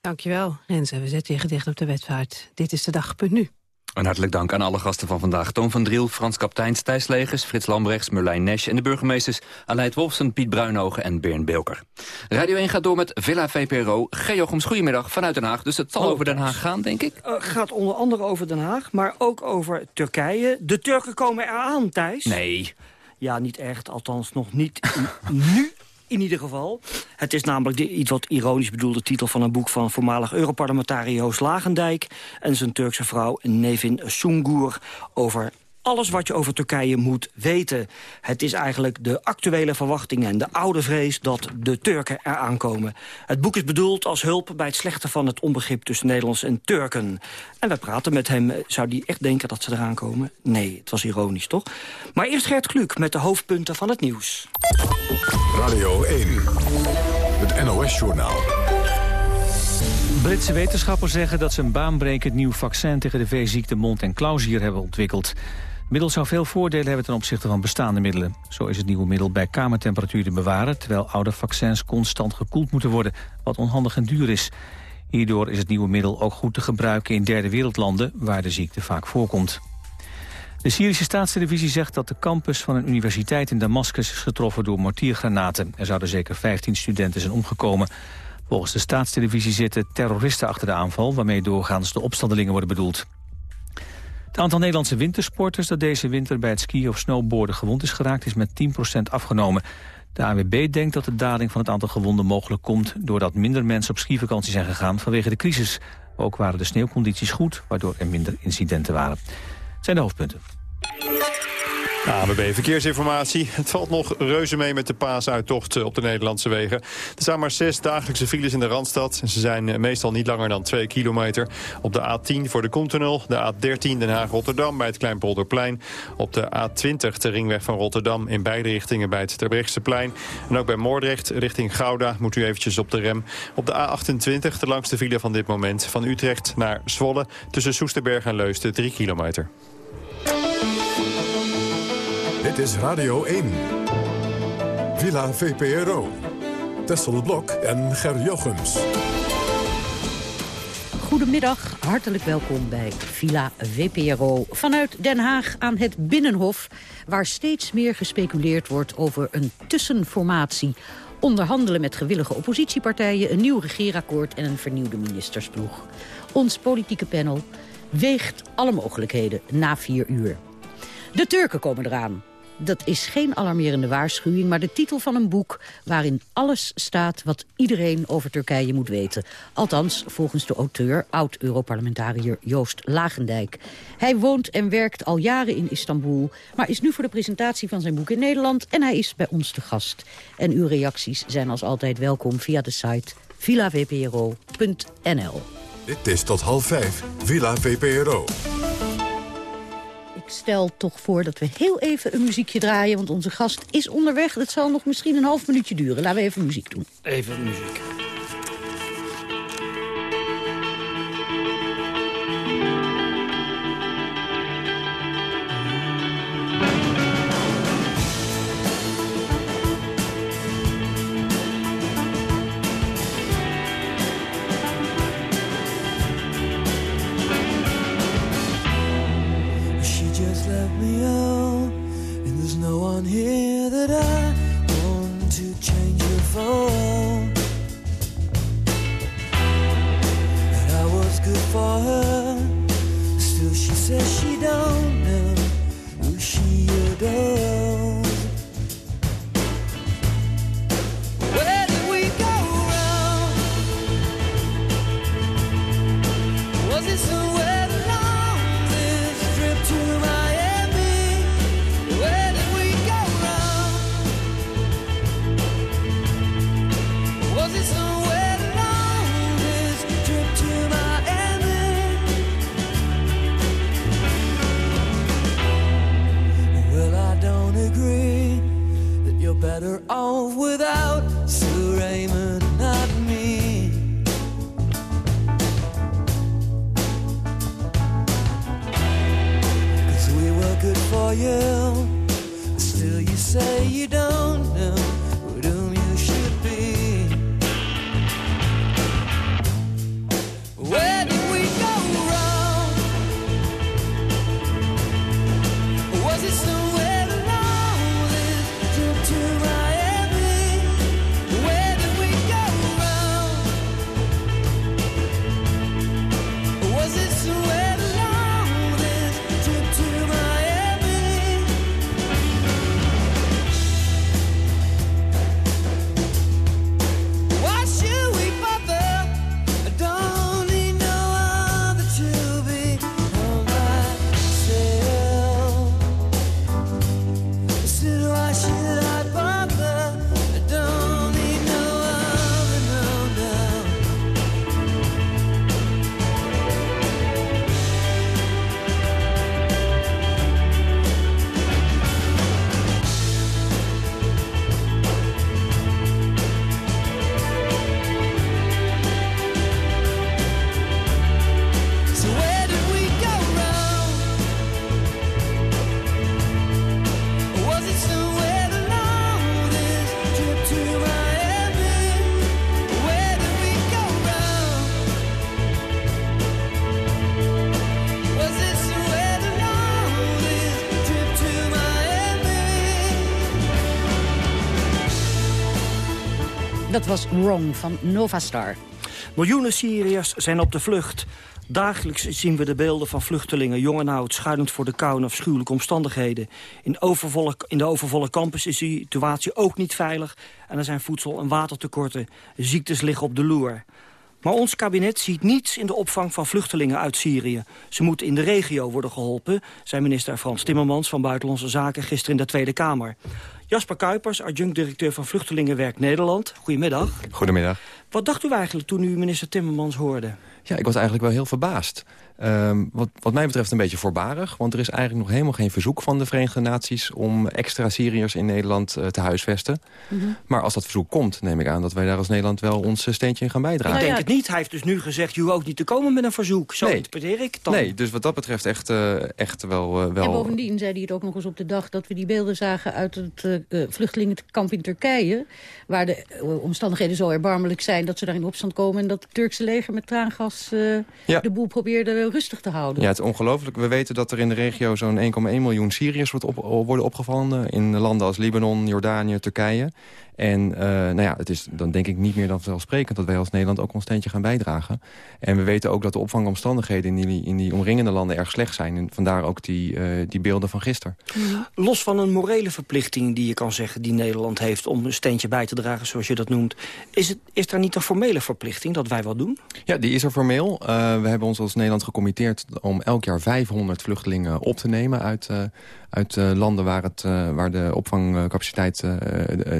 Dankjewel, Renze. We zetten je gedicht op de website. Dit is de dag.nu. Een hartelijk dank aan alle gasten van vandaag. Toon van Driel, Frans Kapteins, Thijs Legers, Frits Lambrechts, Merlijn Nesch... en de burgemeesters Aleid Wolfsen, Piet Bruinogen en Bernd Beelker. Radio 1 gaat door met Villa VPRO. Geochems, goedemiddag vanuit Den Haag. Dus het zal Oh. over Den Haag gaan, denk ik? Eh, gaat onder andere over Den Haag, maar ook over Turkije. De Turken komen eraan, Thijs. Nee. Ja, niet echt. Althans, nog niet nu. In ieder geval. Het is namelijk de iets wat ironisch bedoelde titel van een boek... van voormalig Europarlementariër Joost Lagendijk... en zijn Turkse vrouw Nevin Sungur over alles wat je over Turkije moet weten. Het is eigenlijk de actuele verwachtingen en de oude vrees dat de Turken eraan komen. Het boek is bedoeld als hulp bij het slechten van het onbegrip tussen Nederlands en Turken. En we praten met hem. Zou die echt denken dat ze eraan komen? Nee, het was ironisch, toch? Maar eerst Gert Kluk met de hoofdpunten van het nieuws. Radio 1, het NOS-journaal. Britse wetenschappers zeggen dat ze een baanbrekend nieuw vaccin tegen de veeziekte mond- en klauwzier hebben ontwikkeld. Het middel zou veel voordelen hebben ten opzichte van bestaande middelen. Zo is het nieuwe middel bij kamertemperatuur te bewaren... terwijl oude vaccins constant gekoeld moeten worden, wat onhandig en duur is. Hierdoor is het nieuwe middel ook goed te gebruiken in derde wereldlanden... waar de ziekte vaak voorkomt. De Syrische staatstelevisie zegt dat de campus van een universiteit in Damascus is getroffen door mortiergranaten. Er zouden zeker 15 studenten zijn omgekomen. Volgens de staatstelevisie zitten terroristen achter de aanval... waarmee doorgaans de opstandelingen worden bedoeld. Het aantal Nederlandse wintersporters dat deze winter bij het skiën of snowboarden gewond is geraakt is met 10% afgenomen. De AWB denkt dat de daling van het aantal gewonden mogelijk komt doordat minder mensen op skivakantie zijn gegaan vanwege de crisis. Ook waren de sneeuwcondities goed, waardoor er minder incidenten waren. Zijn de hoofdpunten. ABB Verkeersinformatie. Het valt nog reuze mee met de paasuittocht op de Nederlandse wegen. Er staan maar zes dagelijkse files in de Randstad. Ze zijn meestal niet langer dan twee kilometer. Op de A10 voor de Koentunnel, de A13 Den Haag-Rotterdam bij het Kleinpolderplein. Op de A20 de ringweg van Rotterdam in beide richtingen bij het Terbrechtseplein. En ook bij Moordrecht richting Gouda moet u eventjes op de rem. Op de A28 de langste file van dit moment. Van Utrecht naar Zwolle tussen Soesterberg en Leusden 3 kilometer. Dit is Radio 1. Villa VPRO. Tessel Blok en Ger Jochems. Goedemiddag, hartelijk welkom bij Villa VPRO. Vanuit Den Haag aan het Binnenhof... waar steeds meer gespeculeerd wordt over een tussenformatie onderhandelen met gewillige oppositiepartijen... een nieuw regeerakkoord en een vernieuwde ministersploeg. Ons politieke panel weegt alle mogelijkheden na vier uur. De Turken komen eraan. Dat is geen alarmerende waarschuwing, maar de titel van een boek... waarin alles staat wat iedereen over Turkije moet weten. Althans, volgens de auteur, oud-Europarlementariër Joost Lagendijk. Hij woont en werkt al jaren in Istanbul... maar is nu voor de presentatie van zijn boek in Nederland... en hij is bij ons te gast. En uw reacties zijn als altijd welkom via de site villavpro.nl. Dit is tot half vijf, Villa VPRO. Ik stel toch voor dat we heel even een muziekje draaien... want onze gast is onderweg. Het zal nog misschien een half minuutje duren. Laten we even muziek doen. Even muziek. Here that I want to change her for. That I was good for her, still she says she Dat was Wrong van Novastar. Miljoenen Syriërs zijn op de vlucht. Dagelijks zien we de beelden van vluchtelingen, jong en oud... schuilend voor de kou en afschuwelijke omstandigheden. In, overvolle, in de overvolle campus is de situatie ook niet veilig... en er zijn voedsel- en watertekorten. Ziektes liggen op de loer. Maar ons kabinet ziet niets in de opvang van vluchtelingen uit Syrië. Ze moeten in de regio worden geholpen, zei minister Frans Timmermans van Buitenlandse Zaken gisteren in de Tweede Kamer. Jasper Kuipers, adjunct-directeur van Vluchtelingenwerk Nederland. Goedemiddag. Goedemiddag. Wat dacht u eigenlijk toen u minister Timmermans hoorde? Ja, ik was eigenlijk wel heel verbaasd. Ehm, wat, wat mij betreft een beetje voorbarig. Want er is eigenlijk nog helemaal geen verzoek van de Verenigde Naties... om extra Syriërs in Nederland eh, te huisvesten. Mhm. Maar als dat verzoek komt, neem ik aan dat wij daar als Nederland... wel ons eh, steentje in gaan bijdragen. Ik denk het niet. Hij heeft dus nu gezegd, je ook niet te komen met een verzoek. Zo Nee. interpreteer ik het dan. Nee, dus wat dat betreft echt, eh, echt wel... wel En bovendien zei hij het ook nog eens op de dag dat we die beelden zagen uit het eh, eh, vluchtelingenkamp in Turkije. Waar de omstandigheden zo erbarmelijk zijn dat ze daar in opstand komen. En dat het Turkse leger met traangas eh, Ja. de boel probeerde rustig te houden. Ja, het is ongelooflijk. We weten dat er in de regio zo'n 1,1 miljoen Syriërs wordt op, worden opgevangen... in landen als Libanon, Jordanië, Turkije. En eh, nou ja, het is dan denk ik niet meer dan vanzelfsprekend... dat wij als Nederland ook ons steentje gaan bijdragen. En we weten ook dat de opvangomstandigheden in die, in die omringende landen erg slecht zijn. En vandaar ook die, eh, die beelden van gisteren. Los van een morele verplichting die je kan zeggen... die Nederland heeft om een steentje bij te dragen, zoals je dat noemt... is, het, is er niet een formele verplichting dat wij wat doen? Ja, die is er formeel. Eh, we hebben ons als Nederland gecommitteerd om elk jaar 500 vluchtelingen op te nemen... uit, eh, uit eh, landen waar, het, eh, waar de opvangcapaciteit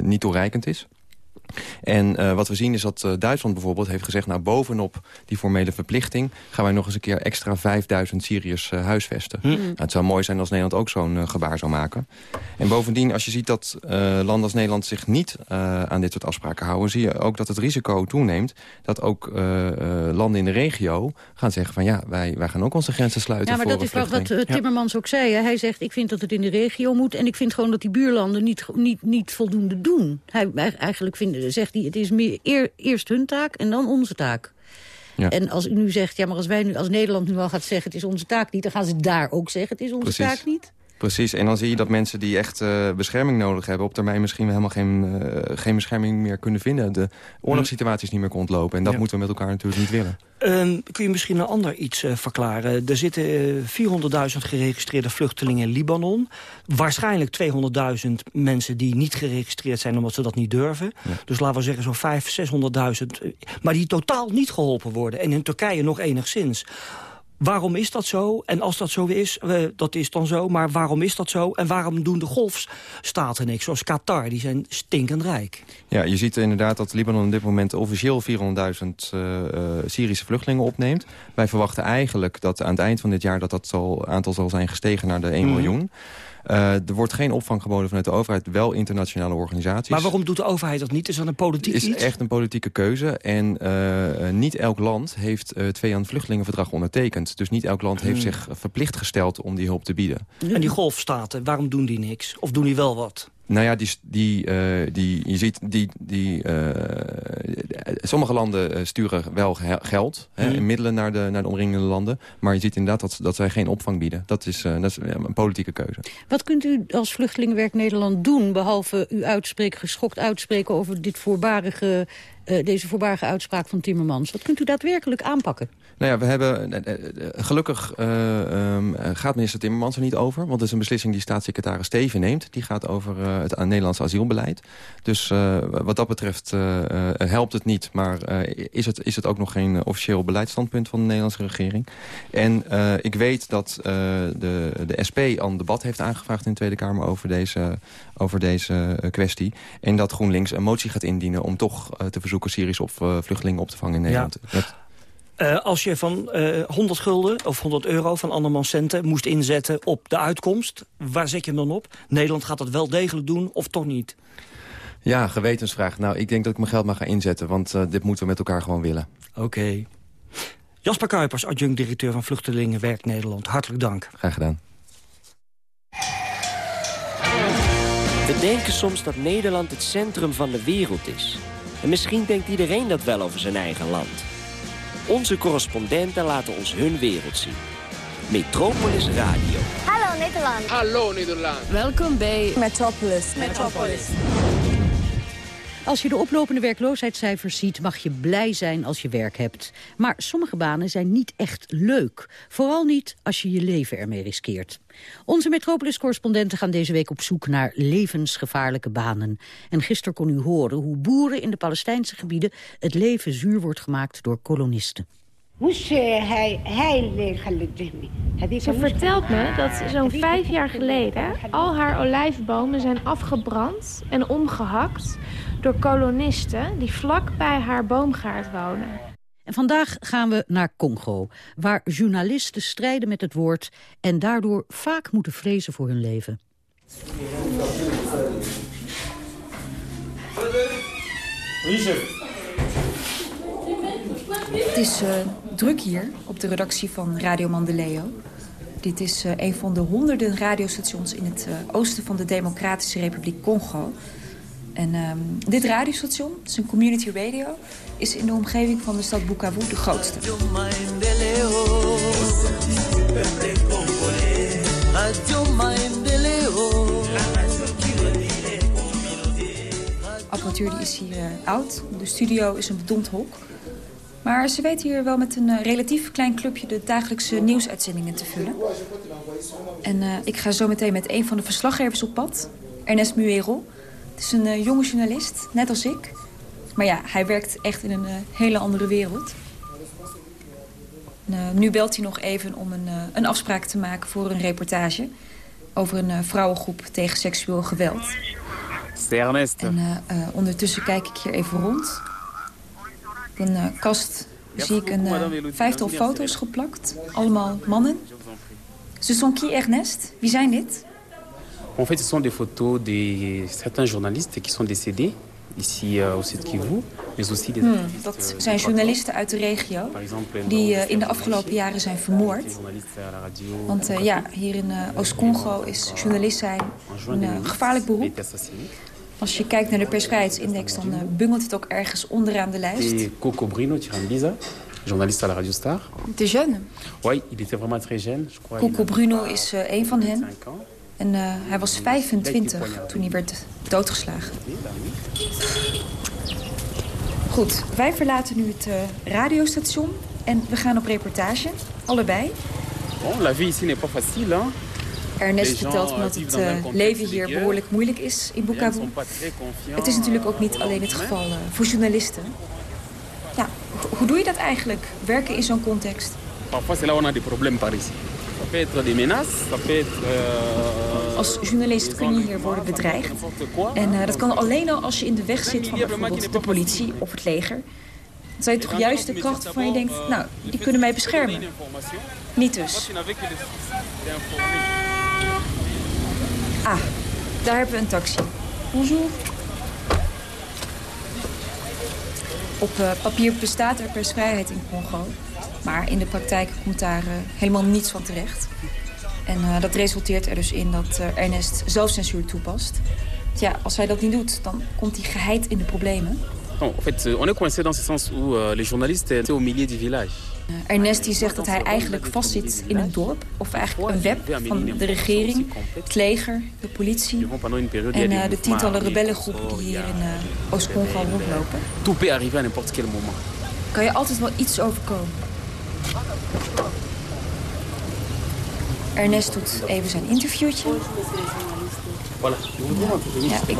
niet toereikend is. En eh, wat we zien is dat eh, Duitsland bijvoorbeeld heeft gezegd... nou, bovenop die formele verplichting... gaan wij nog eens een keer extra 5000 Syriërs eh, huisvesten. Hm. Nou, het zou mooi zijn als Nederland ook zo'n gebaar zou maken. En bovendien, als je ziet dat eh, landen als Nederland zich niet eh, aan dit soort afspraken houden... zie je ook dat het risico toeneemt dat ook eh, eh, landen in de regio gaan zeggen van... ja, wij, wij gaan ook onze grenzen sluiten Ja, maar voor dat is wat Timmermans ook zei. Hè. Hij zegt, ik vind dat het in de regio moet... en ik vind gewoon dat die buurlanden niet, niet, niet voldoende doen. Hij, hij- zegt hij, het is meer eer- eerst hun taak en dan onze taak. Ja. En als u nu zegt, ja, maar als wij nu als Nederland nu al gaat zeggen... het is onze taak niet, dan gaan ze daar ook zeggen, het is onze Precies. taak niet. Precies, en dan zie je dat mensen die echt eh, bescherming nodig hebben... op termijn misschien helemaal geen, eh, geen bescherming meer kunnen vinden. De oorlogssituaties niet meer kon ontlopen. En dat Ja. moeten we met elkaar natuurlijk niet willen. Ehm, kun je misschien een ander iets eh, verklaren? Er zitten eh, 400.000 geregistreerde vluchtelingen in Libanon. Waarschijnlijk 200.000 mensen die niet geregistreerd zijn... omdat ze dat niet durven. Dus laten we zeggen zo'n 500.000, 600.000. eh, maar die totaal niet geholpen worden. En in Turkije nog enigszins. Waarom is dat zo? En als dat zo is, eh, dat is dan zo. Maar waarom is dat zo? En waarom doen de golfstaten niks? Zoals Qatar, die zijn stinkend rijk. Ja, je ziet inderdaad dat Libanon op dit moment officieel 400.000 eh, eh, Syrische vluchtelingen opneemt. Wij verwachten eigenlijk dat aan het eind van dit jaar dat dat zal, aantal zal zijn gestegen naar de 1 Mhm. miljoen. Eh, er wordt geen opvang geboden vanuit de overheid, wel internationale organisaties. Maar waarom doet de overheid dat niet? Is dat een politiek Het is iets? echt een politieke keuze. En eh, eh, niet elk land heeft het twee-aan vluchtelingenverdrag ondertekend. Dus niet elk land heeft Hmm. zich verplicht gesteld om die hulp te bieden. En die golfstaten, waarom doen die niks? Of doen die wel wat? Nou ja, die, die, eh, die, je ziet, die, die, eh, sommige landen eh, sturen wel ge- geld hè, Mhm. en middelen naar de, naar de omringende landen. Maar je ziet inderdaad dat, dat zij geen opvang bieden. Dat is, dat is een politieke keuze. Wat kunt u als Vluchtelingenwerk Nederland doen... behalve u uitspreken, geschokt uitspreken over dit voorbarige, eh, deze voorbarige uitspraak van Timmermans? Wat kunt u daadwerkelijk aanpakken? Nou ja, we hebben, eh, eh, gelukkig eh, ehm, eh, gaat minister Timmermans er niet over. Want het is een beslissing die staatssecretaris Steven neemt. Die gaat over eh, het Nederlandse asielbeleid. Dus wat dat betreft helpt het niet. Maar is, het, is het ook nog geen officieel beleidsstandpunt van de Nederlandse regering. En ik weet dat de, de SP al een debat heeft aangevraagd in de Tweede Kamer over deze, over deze kwestie. En dat GroenLinks een motie gaat indienen om toch te verzoeken Op, eh, vluchtelingen op te vangen in Nederland. Met- Eh, als je van eh 100 gulden of 100 euro van andermans centen moest inzetten op de uitkomst, waar zet je hem dan op? Nederland gaat dat wel degelijk doen of toch niet? Ja, gewetensvraag. Nou, ik denk dat ik mijn geld maar ga inzetten, want eh, dit moeten we met elkaar gewoon willen. Oké. Jasper Kuipers, adjunct-directeur van Vluchtelingenwerk Nederland. Hartelijk dank. Graag gedaan. We denken soms dat Nederland het centrum van de wereld is. En misschien denkt iedereen dat wel over zijn eigen land. Onze correspondenten laten ons hun wereld zien. Metropolis Radio. Hallo Nederland. Hallo Nederland. Welkom bij Metropolis. Metropolis. Als je de oplopende werkloosheidscijfers ziet, mag je blij zijn als je werk hebt. Maar sommige banen zijn niet echt leuk. Vooral niet als je je leven ermee riskeert. Onze Metropolis-correspondenten gaan deze week op zoek naar levensgevaarlijke banen. En gisteren kon u horen hoe boeren in de Palestijnse gebieden het leven zuur wordt gemaakt door kolonisten. Ze vertelt me dat zo'n vijf jaar geleden al haar olijfbomen zijn afgebrand en omgehakt door kolonisten die vlak bij haar boomgaard wonen. En vandaag gaan we naar Congo, waar journalisten strijden met het woord... en daardoor vaak moeten vrezen voor hun leven. Het is uh, druk hier op de redactie van Radio Mandeleo. Dit is uh, een van de honderden radiostations in het uh, oosten van de Democratische Republiek Congo. En um, dit radiostation, het is een community radio, is in de omgeving van de stad Bukavu de grootste. apparatuur die is hier uh, oud. De studio is een bedompt hok. Maar ze weten hier wel met een uh, relatief klein clubje de dagelijkse nieuwsuitzendingen te vullen. En uh, ik ga zo meteen met een van de verslaggevers op pad, Ernest Muero. Het is een jonge journalist, net als ik. Maar ja, hij werkt echt in een hele andere wereld. En, nu belt hij nog even om een, een afspraak te maken voor een reportage... over een vrouwengroep tegen seksueel geweld. En uh, uh, ondertussen kijk ik hier even rond. Op een uh, kast zie ik een vijftal foto's geplakt. Allemaal mannen. Ce sont qui, Ernest? Wie zijn dit? En fait, ce sont des photos de certains journalistes qui sont décédés. Ici au sud Kivu, mais aussi des hmm, dat zijn journalisten uit de regio die uh, in de afgelopen jaren zijn vermoord. Want uh, ja, hier in uh, Oost-Congo is journalist zijn een gevaarlijk beroep. Als je kijkt naar de persvrijheidsindex, dan bungelt het ook ergens onderaan de lijst. Coco Bruno Tirambisa, journaliste à la Radio Star. De jeune? Oui, il était vraiment très jeune. Je crois, Coco Bruno is een van hen. En uh, hij was 25 toen hij werd doodgeslagen. Goed, wij verlaten nu het uh, radiostation en we gaan op reportage. Allebei. Bon, la vie ici n'est pas facile, hein? Ernest vertelt me dat het uh, leven hier behoorlijk moeilijk is in Bukavu. Het is natuurlijk ook niet alleen het geval uh, voor journalisten. Ja, hoe doe je dat eigenlijk, werken in zo'n context? Parfois c'est là on a des problèmes par ici. Peut être menaces, als journalist kun je hier worden bedreigd. En uh, dat kan alleen al als je in de weg zit van bijvoorbeeld de politie of het leger. Dan zijn toch juist de krachten van je denkt, nou, die kunnen mij beschermen. Niet dus. Ah, daar hebben we een taxi. Bonjour. Op uh, papier bestaat er persvrijheid in Congo. Maar in de praktijk komt daar uh, helemaal niets van terecht. En uh, dat resulteert er dus in dat Ernest zelfcensuur toepast. Ja, als hij dat niet doet, dan komt hij geheid in de problemen. Non, en fait, on est coincé dans ce sens où euh, les journalistes étaient au milieu du village. Ernest die zegt dat hij eigenlijk vastzit in een dorp. Of eigenlijk een web van de regering, het leger, de politie... en uh, de tientallen rebellengroepen die hier in uh, Oost-Congo rondlopen. Tout peut arriver à n'importe quel moment. Kan je altijd wel iets overkomen. Ernest doet even zijn interviewtje. Ja, ik,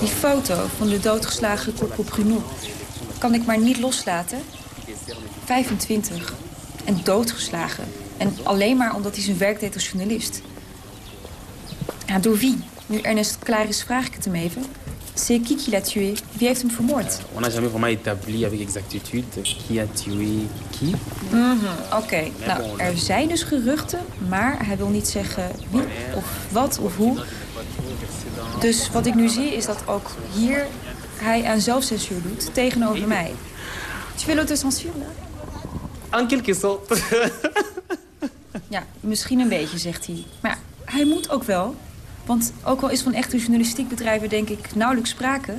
die foto van de doodgeslagen Bruno kan ik maar niet loslaten. 25 en doodgeslagen. En alleen maar omdat hij zijn werk deed als journalist. Ja, door wie? Nu Ernest klaar is, vraag ik het hem even. C'est qui qui l'a tué? Wie heeft hem vermoord? On n'a jamais vraiment établi avec exactitude qui a tué qui. -hmm, Oké, nou, er zijn dus geruchten, maar hij wil niet zeggen wie of wat of hoe. Dus wat ik nu zie is dat ook hier hij aan zelfcensuur doet tegenover mij. Tu fais l'autocensuur, là? Quelque sorte. ja, misschien een beetje, zegt hij. Maar hij moet ook wel. Want ook al is van echte journalistiek bedrijven denk ik nauwelijks sprake...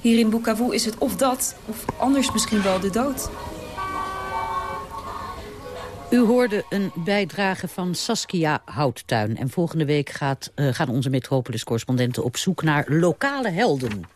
hier in Bukavu is het of dat, of anders misschien wel de dood. U hoorde een bijdrage van Saskia Houttuin. En volgende week gaat, uh, gaan onze Metropolis-correspondenten op zoek naar lokale helden.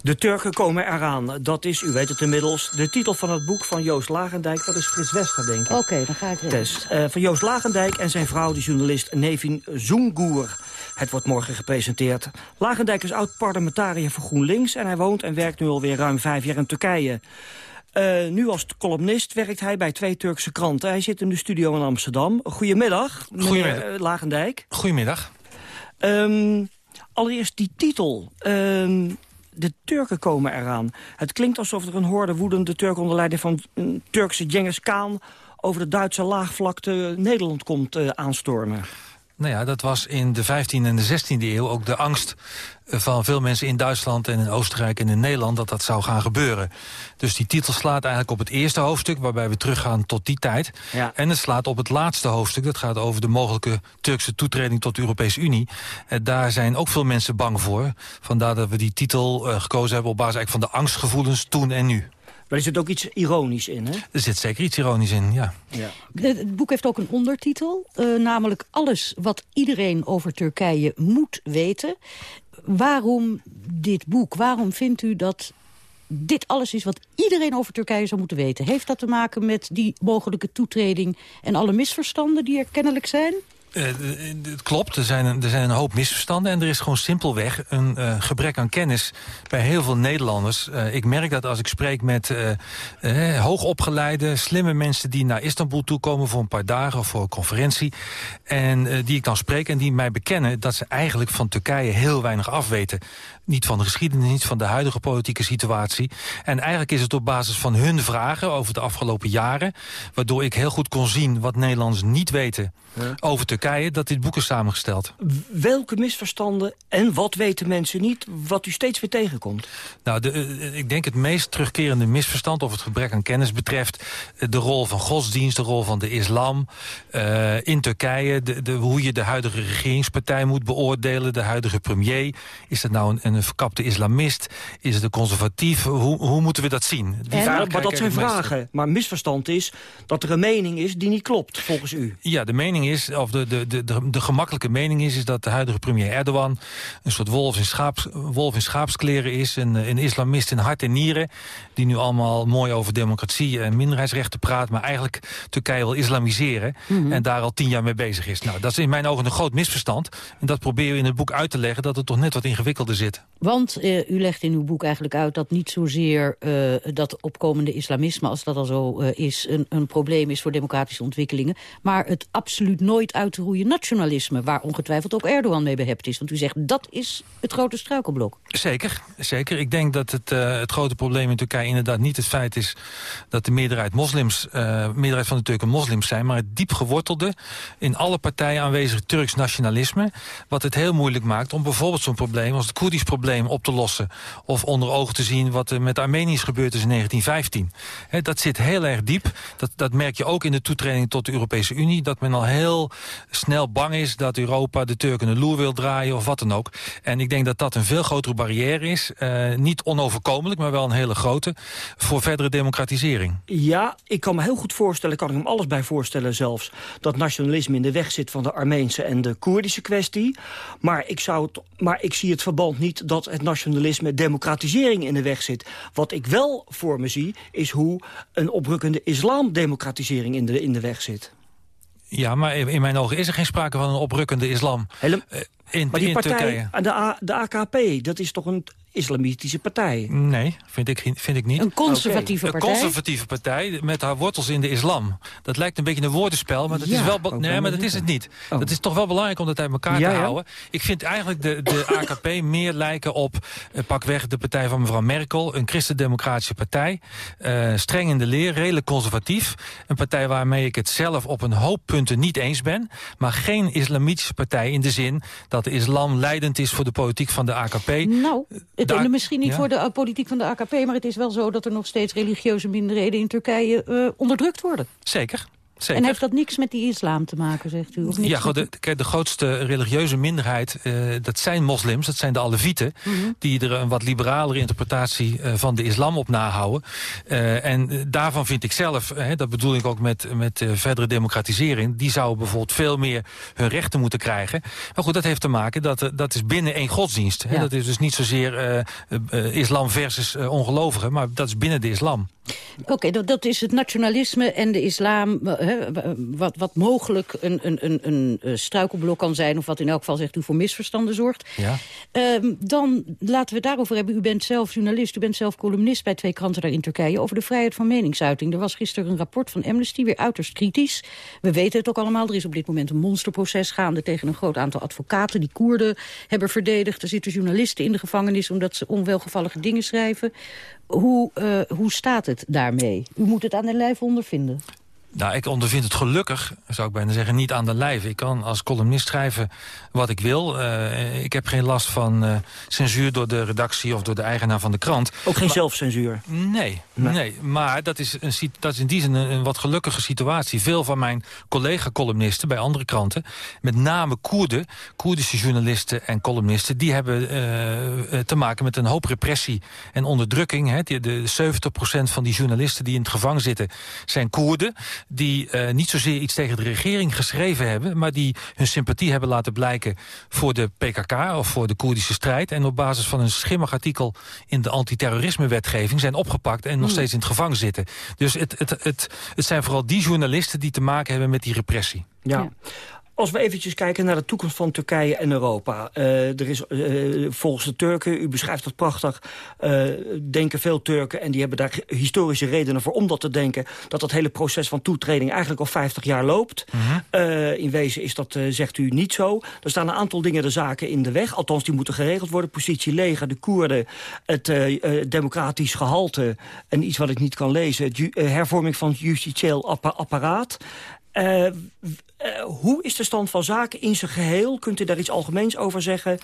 De Turken komen eraan. Dat is, u weet het inmiddels, de titel van het boek van Joost Lagendijk. Dat is Frits Wester, denk ik. Oké, dan ga ik Tess. Uh, van Joost Lagendijk en zijn vrouw, de journalist Nevin Zoengoer. Het wordt morgen gepresenteerd. Lagendijk is oud-parlementariër voor GroenLinks... en hij woont en werkt nu alweer ruim vijf jaar in Turkije. Uh, nu als columnist werkt hij bij twee Turkse kranten. Hij zit in de studio in Amsterdam. Goedemiddag, Goedemiddag. meneer Lagendijk. Goedemiddag. Um, allereerst die titel. Um, de Turken komen eraan. Het klinkt alsof er een horde woedende Turken onder leiding van een Turkse Genghis Khan... over de Duitse laagvlakte Nederland komt uh, aanstormen. Nou ja, dat was in de 15e en de 16e eeuw ook de angst van veel mensen in Duitsland en in Oostenrijk en in Nederland dat dat zou gaan gebeuren. Dus die titel slaat eigenlijk op het eerste hoofdstuk waarbij we teruggaan tot die tijd. Ja. En het slaat op het laatste hoofdstuk. Dat gaat over de mogelijke Turkse toetreding tot de Europese Unie. En daar zijn ook veel mensen bang voor. Vandaar dat we die titel uh, gekozen hebben op basis eigenlijk van de angstgevoelens toen en nu. Maar er zit ook iets ironisch in, hè? Er zit zeker iets ironisch in, ja. ja. Het boek heeft ook een ondertitel. Uh, namelijk alles wat iedereen over Turkije moet weten. Waarom dit boek? Waarom vindt u dat dit alles is wat iedereen over Turkije zou moeten weten? Heeft dat te maken met die mogelijke toetreding en alle misverstanden die er kennelijk zijn? Uh, het klopt, er zijn, een, er zijn een hoop misverstanden... en er is gewoon simpelweg een uh, gebrek aan kennis bij heel veel Nederlanders. Uh, ik merk dat als ik spreek met hoogopgeleide, slimme mensen... die naar Istanbul toekomen voor een paar dagen of voor een conferentie... en die ik dan spreek en die mij bekennen... dat ze eigenlijk van Turkije heel weinig afweten. Niet van de geschiedenis, niet van de huidige politieke situatie. En eigenlijk is het op basis van hun vragen over de afgelopen jaren... waardoor ik heel goed kon zien wat Nederlanders niet weten over Turkije... dat dit boek is samengesteld. Welke misverstanden en wat weten mensen niet... wat u steeds weer tegenkomt? Nou, de, ik denk het meest terugkerende misverstand... of het gebrek aan kennis betreft... de rol van godsdienst, de rol van de islam uh, in Turkije... De, de, hoe je de huidige regeringspartij moet beoordelen... de huidige premier. Is dat nou een, een verkapte islamist? Is het een conservatief? Hoe, hoe moeten we dat zien? Ja, maar dat zijn vragen. Maar misverstand is dat er een mening is die niet klopt, volgens u. Ja, de mening is, of de, de, de, de, de gemakkelijke mening is... is dat de huidige premier Erdogan een soort wolf in, schaaps, wolf in schaapskleren is... Een, een islamist in hart en nieren... die nu allemaal mooi over democratie en minderheidsrechten praat... maar eigenlijk Turkije wil islamiseren... Mm -hmm. en daar al tien jaar mee bezig is. Nou, dat is in mijn ogen een groot misverstand. En dat proberen we in het boek uit te leggen... dat het toch net wat ingewikkelder zit. Want uh, u legt in uw boek eigenlijk uit dat niet zozeer uh, dat opkomende islamisme... als dat al zo uh, is, een, een probleem is voor democratische ontwikkelingen... maar het absoluut nooit uit te roeien nationalisme... waar ongetwijfeld ook Erdogan mee behept is. Want u zegt, dat is het grote struikelblok. Zeker, zeker. Ik denk dat het, het grote probleem in Turkije inderdaad niet het feit is... dat de meerderheid, moslims, meerderheid van de Turken moslims zijn... maar het diep gewortelde, in alle partijen aanwezig Turks nationalisme... wat het heel moeilijk maakt om bijvoorbeeld zo'n probleem... als het Koerdisch probleem op te lossen... of onder ogen te zien wat er met de Armeniërs gebeurd is in 1915. He, dat zit heel erg diep. Dat, dat merk je ook in de toetreding tot de Europese Unie... dat men al heel snel bang is dat Europa de Turken een loer wil draaien of wat dan ook. En ik denk dat dat een veel grotere barrière is. Uh, niet onoverkomelijk, maar wel een hele grote. Voor verdere democratisering. Ja, ik kan me heel goed voorstellen, kan ik me alles bij voorstellen zelfs... dat nationalisme in de weg zit van de Armeense en de Koerdische kwestie. Maar ik, zou het, maar ik zie het verband niet dat het nationalisme democratisering in de weg zit. Wat ik wel voor me zie, is hoe een oprukkende islamdemocratisering in de, in de weg zit. Ja, maar in mijn ogen is er geen sprake van een oprukkende islam. Hele, in, maar die in partij, Turkije. De, A, de AKP, dat is toch een islamitische partij? Nee, vind ik, vind ik niet. Een conservatieve okay. partij? Een conservatieve partij met haar wortels in de islam. Dat lijkt een beetje een woordenspel, maar dat, ja, is, wel nee, maar dat is het niet. Oh. Dat is toch wel belangrijk om dat uit elkaar ja, te ja. houden. Ik vind eigenlijk de, de AKP meer lijken op uh, pakweg de partij van mevrouw Merkel. Een christendemocratische partij. Uh, streng in de leer, redelijk conservatief. Een partij waarmee ik het zelf op een hoop punten niet eens ben. Maar geen islamitische partij in de zin dat de islam leidend is voor de politiek van de AKP. Nou, het misschien niet ja? voor de uh, politiek van de AKP... maar het is wel zo dat er nog steeds religieuze minderheden in Turkije uh, onderdrukt worden. Zeker. Zeker. En heeft dat niks met die islam te maken, zegt u? Of Ja, goed, de, de grootste religieuze minderheid, eh, dat zijn moslims, dat zijn de Alevieten, Mhm. die er een wat liberalere interpretatie eh, van de islam op nahouden. Eh, en daarvan vind ik zelf, dat bedoel ik ook met, met verdere democratisering, die zouden bijvoorbeeld veel meer hun rechten moeten krijgen. Maar goed, dat heeft te maken, dat, dat is binnen één godsdienst. Hè? Ja. Dat is dus niet zozeer islam versus ongelovigen, maar dat is binnen de islam. Oké, dat, dat is het nationalisme en de islam... eh, hè, wat, wat mogelijk een, een, een, een eh, struikelblok kan zijn... of wat in elk geval, zegt u, voor misverstanden zorgt. Ja. Ehm, dan laten we het daarover hebben. U bent zelf journalist, u bent zelf columnist bij twee kranten daar in Turkije... over de vrijheid van meningsuiting. Er was gisteren een rapport van Amnesty, weer uiterst kritisch. We weten het ook allemaal, er is op dit moment een monsterproces gaande... tegen een groot aantal advocaten die Koerden hebben verdedigd. Er zitten journalisten in de gevangenis omdat ze onwelgevallige dingen schrijven. Hoe, eh, hoe staat het daarmee? U moet het aan de lijf ondervinden. Nou, ik ondervind het gelukkig, zou ik bijna zeggen, niet aan de lijf. Ik kan als columnist schrijven wat ik wil. Eh, ik heb geen last van eh, censuur door de redactie of door de eigenaar van de krant. Ook geen Maar- zelfcensuur. Nee, nee. maar dat is, een, dat is in die zin een, een wat gelukkige situatie. Veel van mijn collega-columnisten bij andere kranten... met name Koerden, Koerdische journalisten en columnisten... die hebben eh, te maken met een hoop repressie en onderdrukking. Hè. De 70% van die journalisten die in het gevangen zitten... zijn Koerden, die eh, niet zozeer iets tegen de regering geschreven hebben... maar die hun sympathie hebben laten blijken voor de PKK... of voor de Koerdische strijd. En op basis van een schimmig artikel in de antiterrorisme-wetgeving... zijn opgepakt en nog steeds in het gevangen zitten. Dus het, het, het, het zijn vooral die journalisten die te maken hebben met die repressie. Ja. Als we eventjes kijken naar de toekomst van Turkije en Europa. Eh, er is eh, volgens de Turken, u beschrijft dat prachtig... eh, denken veel Turken, en die hebben daar historische redenen voor om dat te denken... dat dat hele proces van toetreding eigenlijk al 50 jaar loopt. Eh, in wezen is dat, zegt u, niet zo. Er staan een aantal dingen de zaken in de weg. Althans, die moeten geregeld worden. Positie leger, de Koerden, het democratisch gehalte... en iets wat ik niet kan lezen, hervorming van het justitieel appa- apparaat... eh, hoe is de stand van zaken in zijn geheel? Kunt u daar iets algemeens over zeggen?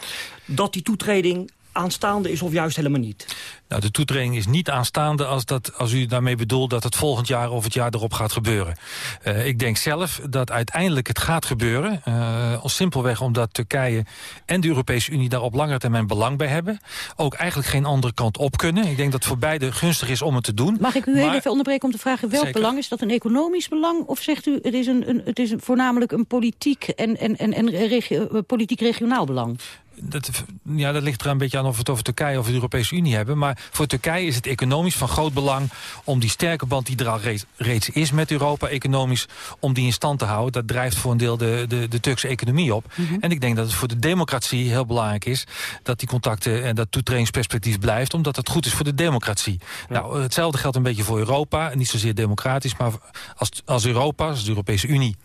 Dat die toetreding aanstaande is of juist helemaal niet? Nou, de toetreding is niet aanstaande als, dat, als u daarmee bedoelt... dat het volgend jaar of het jaar erop gaat gebeuren. Eh, ik denk zelf dat uiteindelijk het gaat gebeuren. eh, al simpelweg omdat Turkije en de Europese Unie... daar op langere termijn belang bij hebben. Ook eigenlijk geen andere kant op kunnen. Ik denk dat het voor beide gunstig is om het te doen. Mag ik u heel Maar- even onderbreken om te vragen... welk Zeker. belang is dat? Een economisch belang? Of zegt u het is, een, een, het is een, voornamelijk een politiek en, en, en, en regio- eh, politiek-regionaal belang? Dat, ja, dat ligt er een beetje aan of we het over Turkije of de Europese Unie hebben. Maar voor Turkije is het economisch van groot belang... om die sterke band die er al reeds, reeds is met Europa economisch... om die in stand te houden. Dat drijft voor een deel de, de, de Turkse economie op. En ik denk dat het voor de democratie heel belangrijk is... dat die contacten en dat toetredingsperspectief blijft... omdat het goed is voor de democratie. Nou, hetzelfde geldt een beetje voor Europa. Niet zozeer democratisch, maar als, als Europa, als de Europese Unie...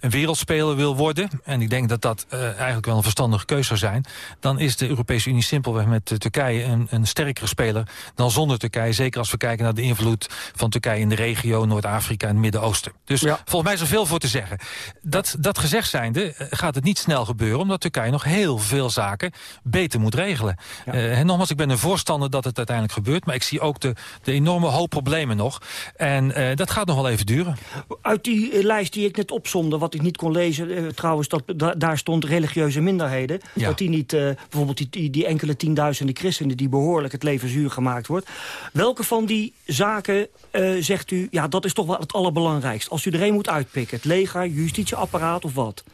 een wereldspeler wil worden... en ik denk dat dat eh, eigenlijk wel een verstandige keuze zou zijn... dan is de Europese Unie simpelweg met eh, Turkije een, een sterkere speler dan zonder Turkije. Zeker als we kijken naar de invloed van Turkije in de regio, Noord-Afrika en het Midden-Oosten. Dus volgens mij is er veel voor te zeggen. Dat, dat gezegd zijnde eh, gaat het niet snel gebeuren, omdat Turkije nog heel veel zaken beter moet regelen. Eh, en nogmaals, ik ben een voorstander dat het uiteindelijk gebeurt, maar ik zie ook de, de enorme hoop problemen nog. En dat gaat nog wel even duren. Uit die lijst die ik net opzomde, wat ik niet kon lezen... trouwens, dat, da- daar stond religieuze minderheden. Ja. Dat die niet, eh, bijvoorbeeld die, die, die enkele tienduizenden christenen... die behoorlijk het leven zuur gemaakt wordt. Welke van die zaken eh, zegt u... ja, dat is toch wel het allerbelangrijkst? Als u er één moet uitpikken, het leger, justitieapparaat of wat?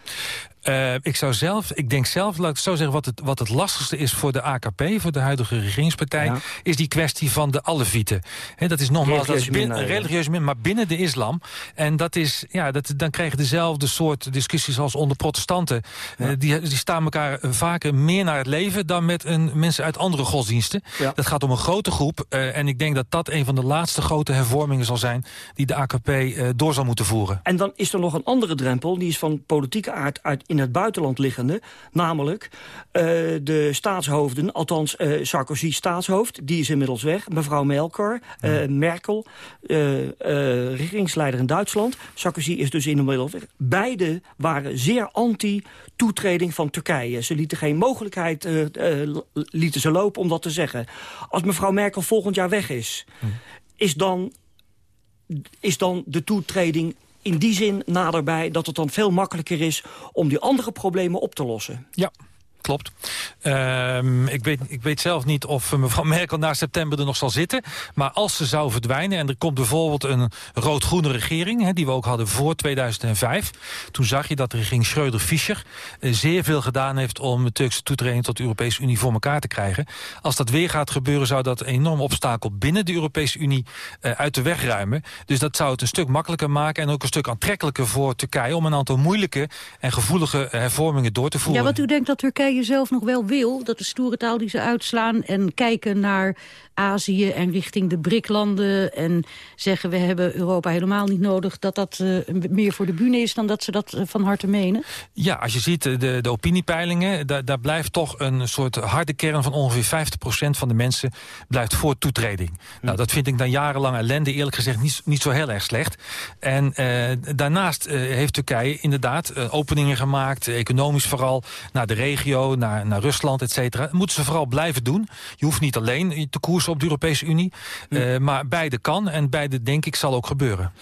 Eh, ik zou zelf, ik denk zelf, laat ik zo zeggen, wat het, wat het lastigste is voor de AKP, voor de huidige regeringspartij, is die kwestie van de Alevieten. Hè, dat is nogmaals, dat is binnen, religieuze min, maar binnen de islam. En dat is, ja, dat, dan krijg je dezelfde soort discussies als onder protestanten. Eh, die, die staan elkaar vaker meer naar het leven dan met een, mensen uit andere godsdiensten. Dat gaat om een grote groep. eh, en ik denk dat dat een van de laatste grote hervormingen zal zijn die de AKP eh, door zal moeten voeren. En dan is er nog een andere drempel, die is van politieke aard uit in het buitenland liggende. Namelijk eh, de staatshoofden, althans eh, Sarkozy staatshoofd, die is inmiddels weg. Mevrouw Merkel, eh, Merkel regeringsleider in Duitsland. Sarkozy is dus inmiddels weg. Beide waren zeer anti-toetreding van Turkije. Ze lieten geen mogelijkheid lieten ze lopen om dat te zeggen. Als mevrouw Merkel volgend jaar weg is, is dan is dan de toetreding in die zin naderbij dat het dan veel makkelijker is... om die andere problemen op te lossen. Ja, klopt. Ehm, ik, weet, ik weet zelf niet of eh, mevrouw Merkel na september er nog zal zitten. Maar als ze zou verdwijnen en er komt bijvoorbeeld een rood-groene regering... Die we ook hadden voor 2005... toen zag je dat de regering Schreuder-Fischer eh, zeer veel gedaan heeft... om de Turkse toetreding tot de Europese Unie voor elkaar te krijgen. Als dat weer gaat gebeuren zou dat een enorm obstakel binnen de Europese Unie uh, uit de weg ruimen. Dus dat zou het een stuk makkelijker maken... en ook een stuk aantrekkelijker voor Turkije... om een aantal moeilijke en gevoelige hervormingen door te voeren. Ja, wat u denkt dat Turkije zelf nog wel wil, dat de stoere taal die ze uitslaan... en kijken naar Azië en richting de BRIC-landen... en zeggen we hebben Europa helemaal niet nodig... dat dat uh, meer voor de bühne is dan dat ze dat uh, van harte menen? Ja, als je ziet de, de opiniepeilingen... Da, daar blijft toch een soort harde kern van ongeveer 50% van de mensen... blijft voor toetreding. Hm. Nou, dat vind ik dan jarenlang ellende eerlijk gezegd niet, niet zo heel erg slecht. En uh, daarnaast heeft Turkije inderdaad openingen gemaakt... economisch vooral, naar de regio, naar, naar Rusland, et cetera. Moeten ze vooral blijven doen. Je hoeft niet alleen te koersen op de Europese Unie. Uh, maar beide kan en beide, denk ik, zal ook gebeuren.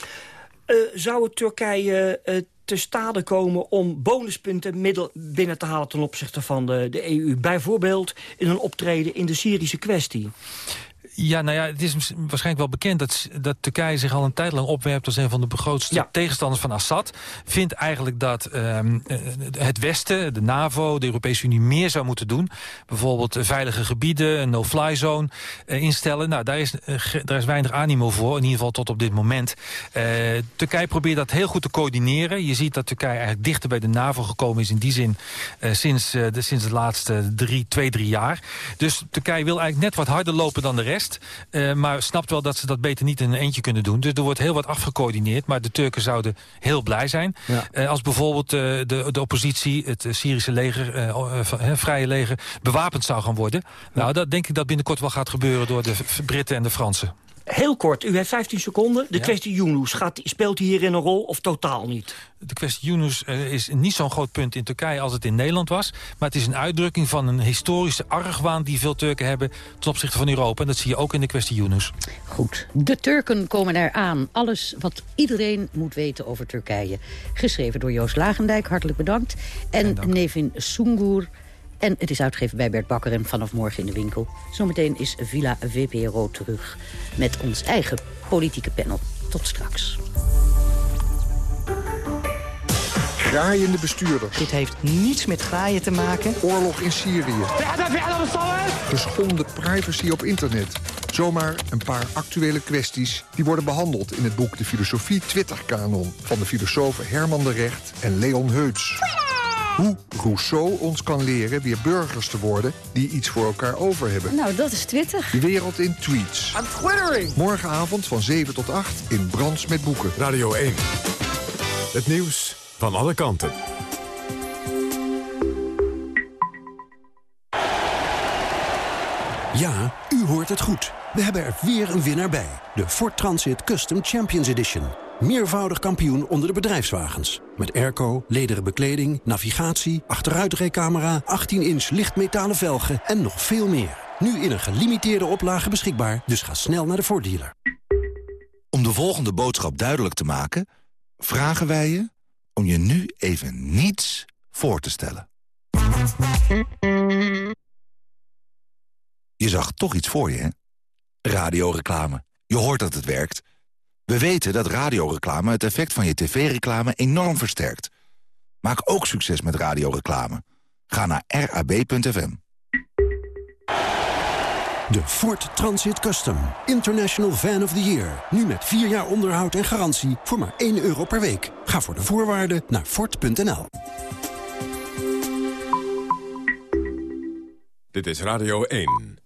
Uh, zou het Turkije uh, te stade komen om bonuspunten middel binnen te halen... ten opzichte van de, de EU? Bijvoorbeeld in een optreden in de Syrische kwestie. Ja, nou ja, het is waarschijnlijk wel bekend dat, dat Turkije zich al een tijd lang opwerpt als een van de grootste ja. tegenstanders van Assad. Vindt eigenlijk dat um, het Westen, de NAVO, de Europese Unie meer zou moeten doen. Bijvoorbeeld veilige gebieden, een no-fly zone uh, instellen. Nou, daar is, uh, daar is weinig animo voor, in ieder geval tot op dit moment. Uh, Turkije probeert dat heel goed te coördineren. Je ziet dat Turkije eigenlijk dichter bij de NAVO gekomen is in die zin sinds, de, sinds de laatste drie, twee, drie jaar. Dus Turkije wil eigenlijk net wat harder lopen dan de rest. Uh, maar snapt wel dat ze dat beter niet in een eentje kunnen doen. Dus er wordt heel wat afgecoördineerd. Maar de Turken zouden heel blij zijn. Ja. Uh, als bijvoorbeeld uh, de, de oppositie, het Syrische leger, vrije leger... bewapend zou gaan worden. Ja. Nou, dat denk ik dat binnenkort wel gaat gebeuren... door de Britten en de Fransen. Heel kort, u heeft 15 seconden. De ja. kwestie Yunus, gaat, speelt die hierin een rol of totaal niet? De kwestie Yunus uh, is niet zo'n groot punt in Turkije als het in Nederland was. Maar het is een uitdrukking van een historische argwaan... die veel Turken hebben ten opzichte van Europa. En dat zie je ook in de kwestie Yunus. Goed, de Turken komen eraan. Alles wat iedereen moet weten over Turkije. Geschreven door Joost Lagendijk, hartelijk bedankt. En, en Nevin Sungur... En het is uitgegeven bij Bert Bakker en vanaf morgen in de winkel. Zometeen is Villa VPRO terug met ons eigen politieke panel. Tot straks. Graaiende bestuurder. Dit heeft niets met graaien te maken. Oorlog in Syrië. Geschonden privacy op internet. Zomaar een paar actuele kwesties die worden behandeld in het boek De Filosofie Twitter-kanon... van de filosofen Herman de Recht en Leon Heuts. Hoe Rousseau ons kan leren weer burgers te worden die iets voor elkaar over hebben. Nou, dat is Twitter. De wereld in tweets. I'm twittering! Morgenavond van 7 tot 8 in Brands met Boeken. Radio 1. Het nieuws van alle kanten. Ja, u hoort het goed. We hebben er weer een winnaar bij. De Ford Transit Custom Champions Edition. Meervoudig kampioen onder de bedrijfswagens. Met airco, lederen bekleding, navigatie, achteruitrijcamera... 18-inch lichtmetalen velgen en nog veel meer. Nu in een gelimiteerde oplage beschikbaar, dus ga snel naar de Ford dealer. Om de volgende boodschap duidelijk te maken... vragen wij je om je nu even niets voor te stellen. Je zag toch iets voor je, hè? Radioreclame. Je hoort dat het werkt... We weten dat radioreclame het effect van je tv-reclame enorm versterkt. Maak ook succes met radioreclame. Ga naar rab.fm. De Ford Transit Custom. International Van of the Year. Nu met 4 jaar onderhoud en garantie voor maar 1 euro per week. Ga voor de voorwaarden naar Ford.nl. Dit is Radio 1.